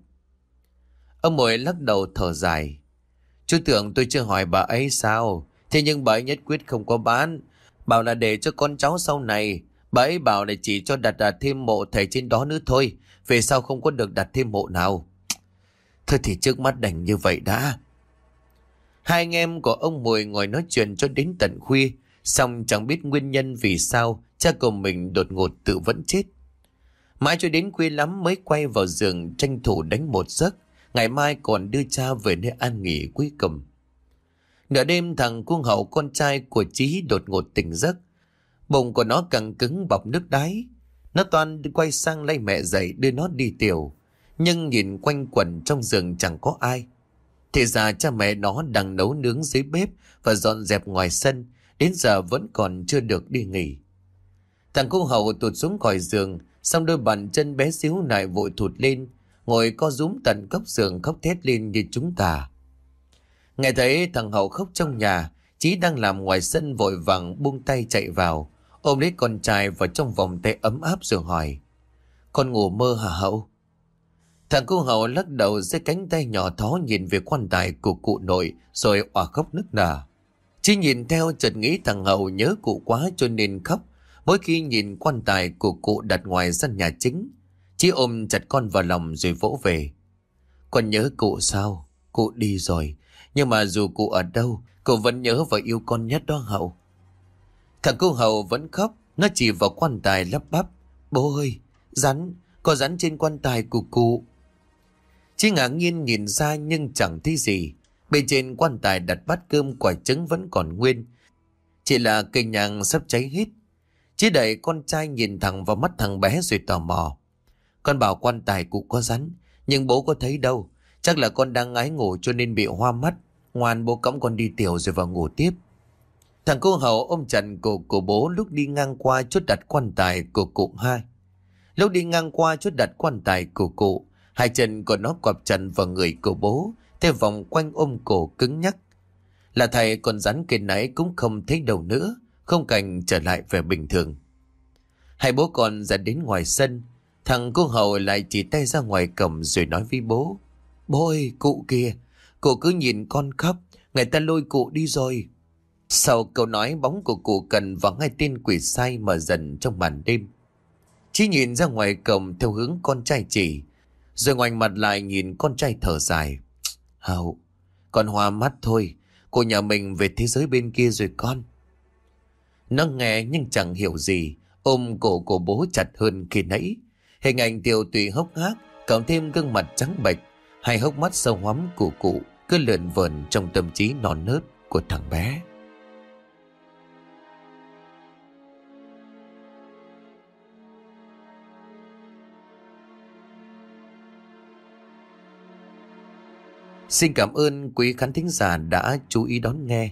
Ông Mồi lắc đầu thở dài. Chú tưởng tôi chưa hỏi bà ấy sao? Thế nhưng bà ấy nhất quyết không có bán. Bảo là để cho con cháu sau này. Bà ấy bảo là chỉ cho đặt, đặt thêm mộ thầy trên đó nữa thôi. Về sau không có được đặt thêm mộ nào. Thôi thì trước mắt đành như vậy đã. Hai anh em của ông Mùi ngồi nói chuyện cho đến tận khuya. Xong chẳng biết nguyên nhân vì sao cha của mình đột ngột tự vẫn chết. Mãi cho đến khuya lắm mới quay vào giường tranh thủ đánh một giấc. Ngày mai còn đưa cha về nơi an nghỉ cuối cùng. Nửa đêm thằng cuông hậu con trai của Chí đột ngột tỉnh giấc. Bụng của nó càng cứng bọc nước đáy. Nó toàn quay sang lay mẹ dậy đưa nó đi tiểu. Nhưng nhìn quanh quẩn trong giường chẳng có ai. Thì ra cha mẹ nó đang nấu nướng dưới bếp và dọn dẹp ngoài sân. Đến giờ vẫn còn chưa được đi nghỉ. Thằng cô hậu tụt xuống khỏi giường, xong đôi bàn chân bé xíu lại vội thụt lên, ngồi co rúm tận góc giường khóc thét lên như chúng ta. Nghe thấy thằng hậu khóc trong nhà, Chí đang làm ngoài sân vội vàng buông tay chạy vào, ôm lấy con trai vào trong vòng tay ấm áp rồi hỏi. Con ngủ mơ hả hậu? Thằng cô hậu lắc đầu dưới cánh tay nhỏ thó nhìn về quan tài của cụ nội rồi òa khóc nức nở. Chỉ nhìn theo chợt nghĩ thằng hậu nhớ cụ quá cho nên khóc. Mỗi khi nhìn quan tài của cụ đặt ngoài sân nhà chính, chỉ ôm chặt con vào lòng rồi vỗ về. Con nhớ cụ sao? Cụ đi rồi. Nhưng mà dù cụ ở đâu, cụ vẫn nhớ và yêu con nhất đó Hậu. Thằng cô Hậu vẫn khóc, nó chỉ vào quan tài lắp bắp. Bố ơi, rắn, có rắn trên quan tài của cụ. Chị ngạc nhiên nhìn ra nhưng chẳng thấy gì. Bên trên quan tài đặt bát cơm quả trứng vẫn còn nguyên. Chỉ là cây nhang sắp cháy hết. Chí đẩy con trai nhìn thẳng vào mắt thằng bé rồi tò mò. Con bảo quan tài cụ có rắn, nhưng bố có thấy đâu. Chắc là con đang ngái ngủ cho nên bị hoa mắt. Ngoan bố cõng con đi tiểu rồi vào ngủ tiếp. Thằng cô hậu ôm chặt cổ của bố lúc đi ngang qua chốt đặt quan tài của cụ hai. Lúc đi ngang qua chốt đặt quan tài của cụ, hai chân của nó quặp chặt vào người của bố, theo vòng quanh ôm cổ cứng nhắc. Là thầy còn rắn kia nãy cũng không thấy đầu nữa, không cảnh trở lại về bình thường. Hai bố con dẫn đến ngoài sân, thằng cô hậu lại chỉ tay ra ngoài cầm rồi nói với bố. Bố ơi, cụ kia, cụ cứ nhìn con khóc, người ta lôi cụ đi rồi. Sau câu nói bóng của cụ cần và hai tên quỷ sai mở dần trong màn đêm. Chỉ nhìn ra ngoài cầm theo hướng con trai chỉ, rồi ngoảnh mặt lại nhìn con trai thở dài. Hậu, con hoa mắt thôi, cô nhà mình về thế giới bên kia rồi con. Nó nghe nhưng chẳng hiểu gì, ôm cổ của bố chặt hơn khi nãy. Hình ảnh tiểu tùy hốc hác, cộng thêm gương mặt trắng bệch, hai hốc mắt sâu hoắm của cụ cứ lượn vờn trong tâm trí non nớt của thằng bé. Xin cảm ơn quý khán thính giả đã chú ý đón nghe.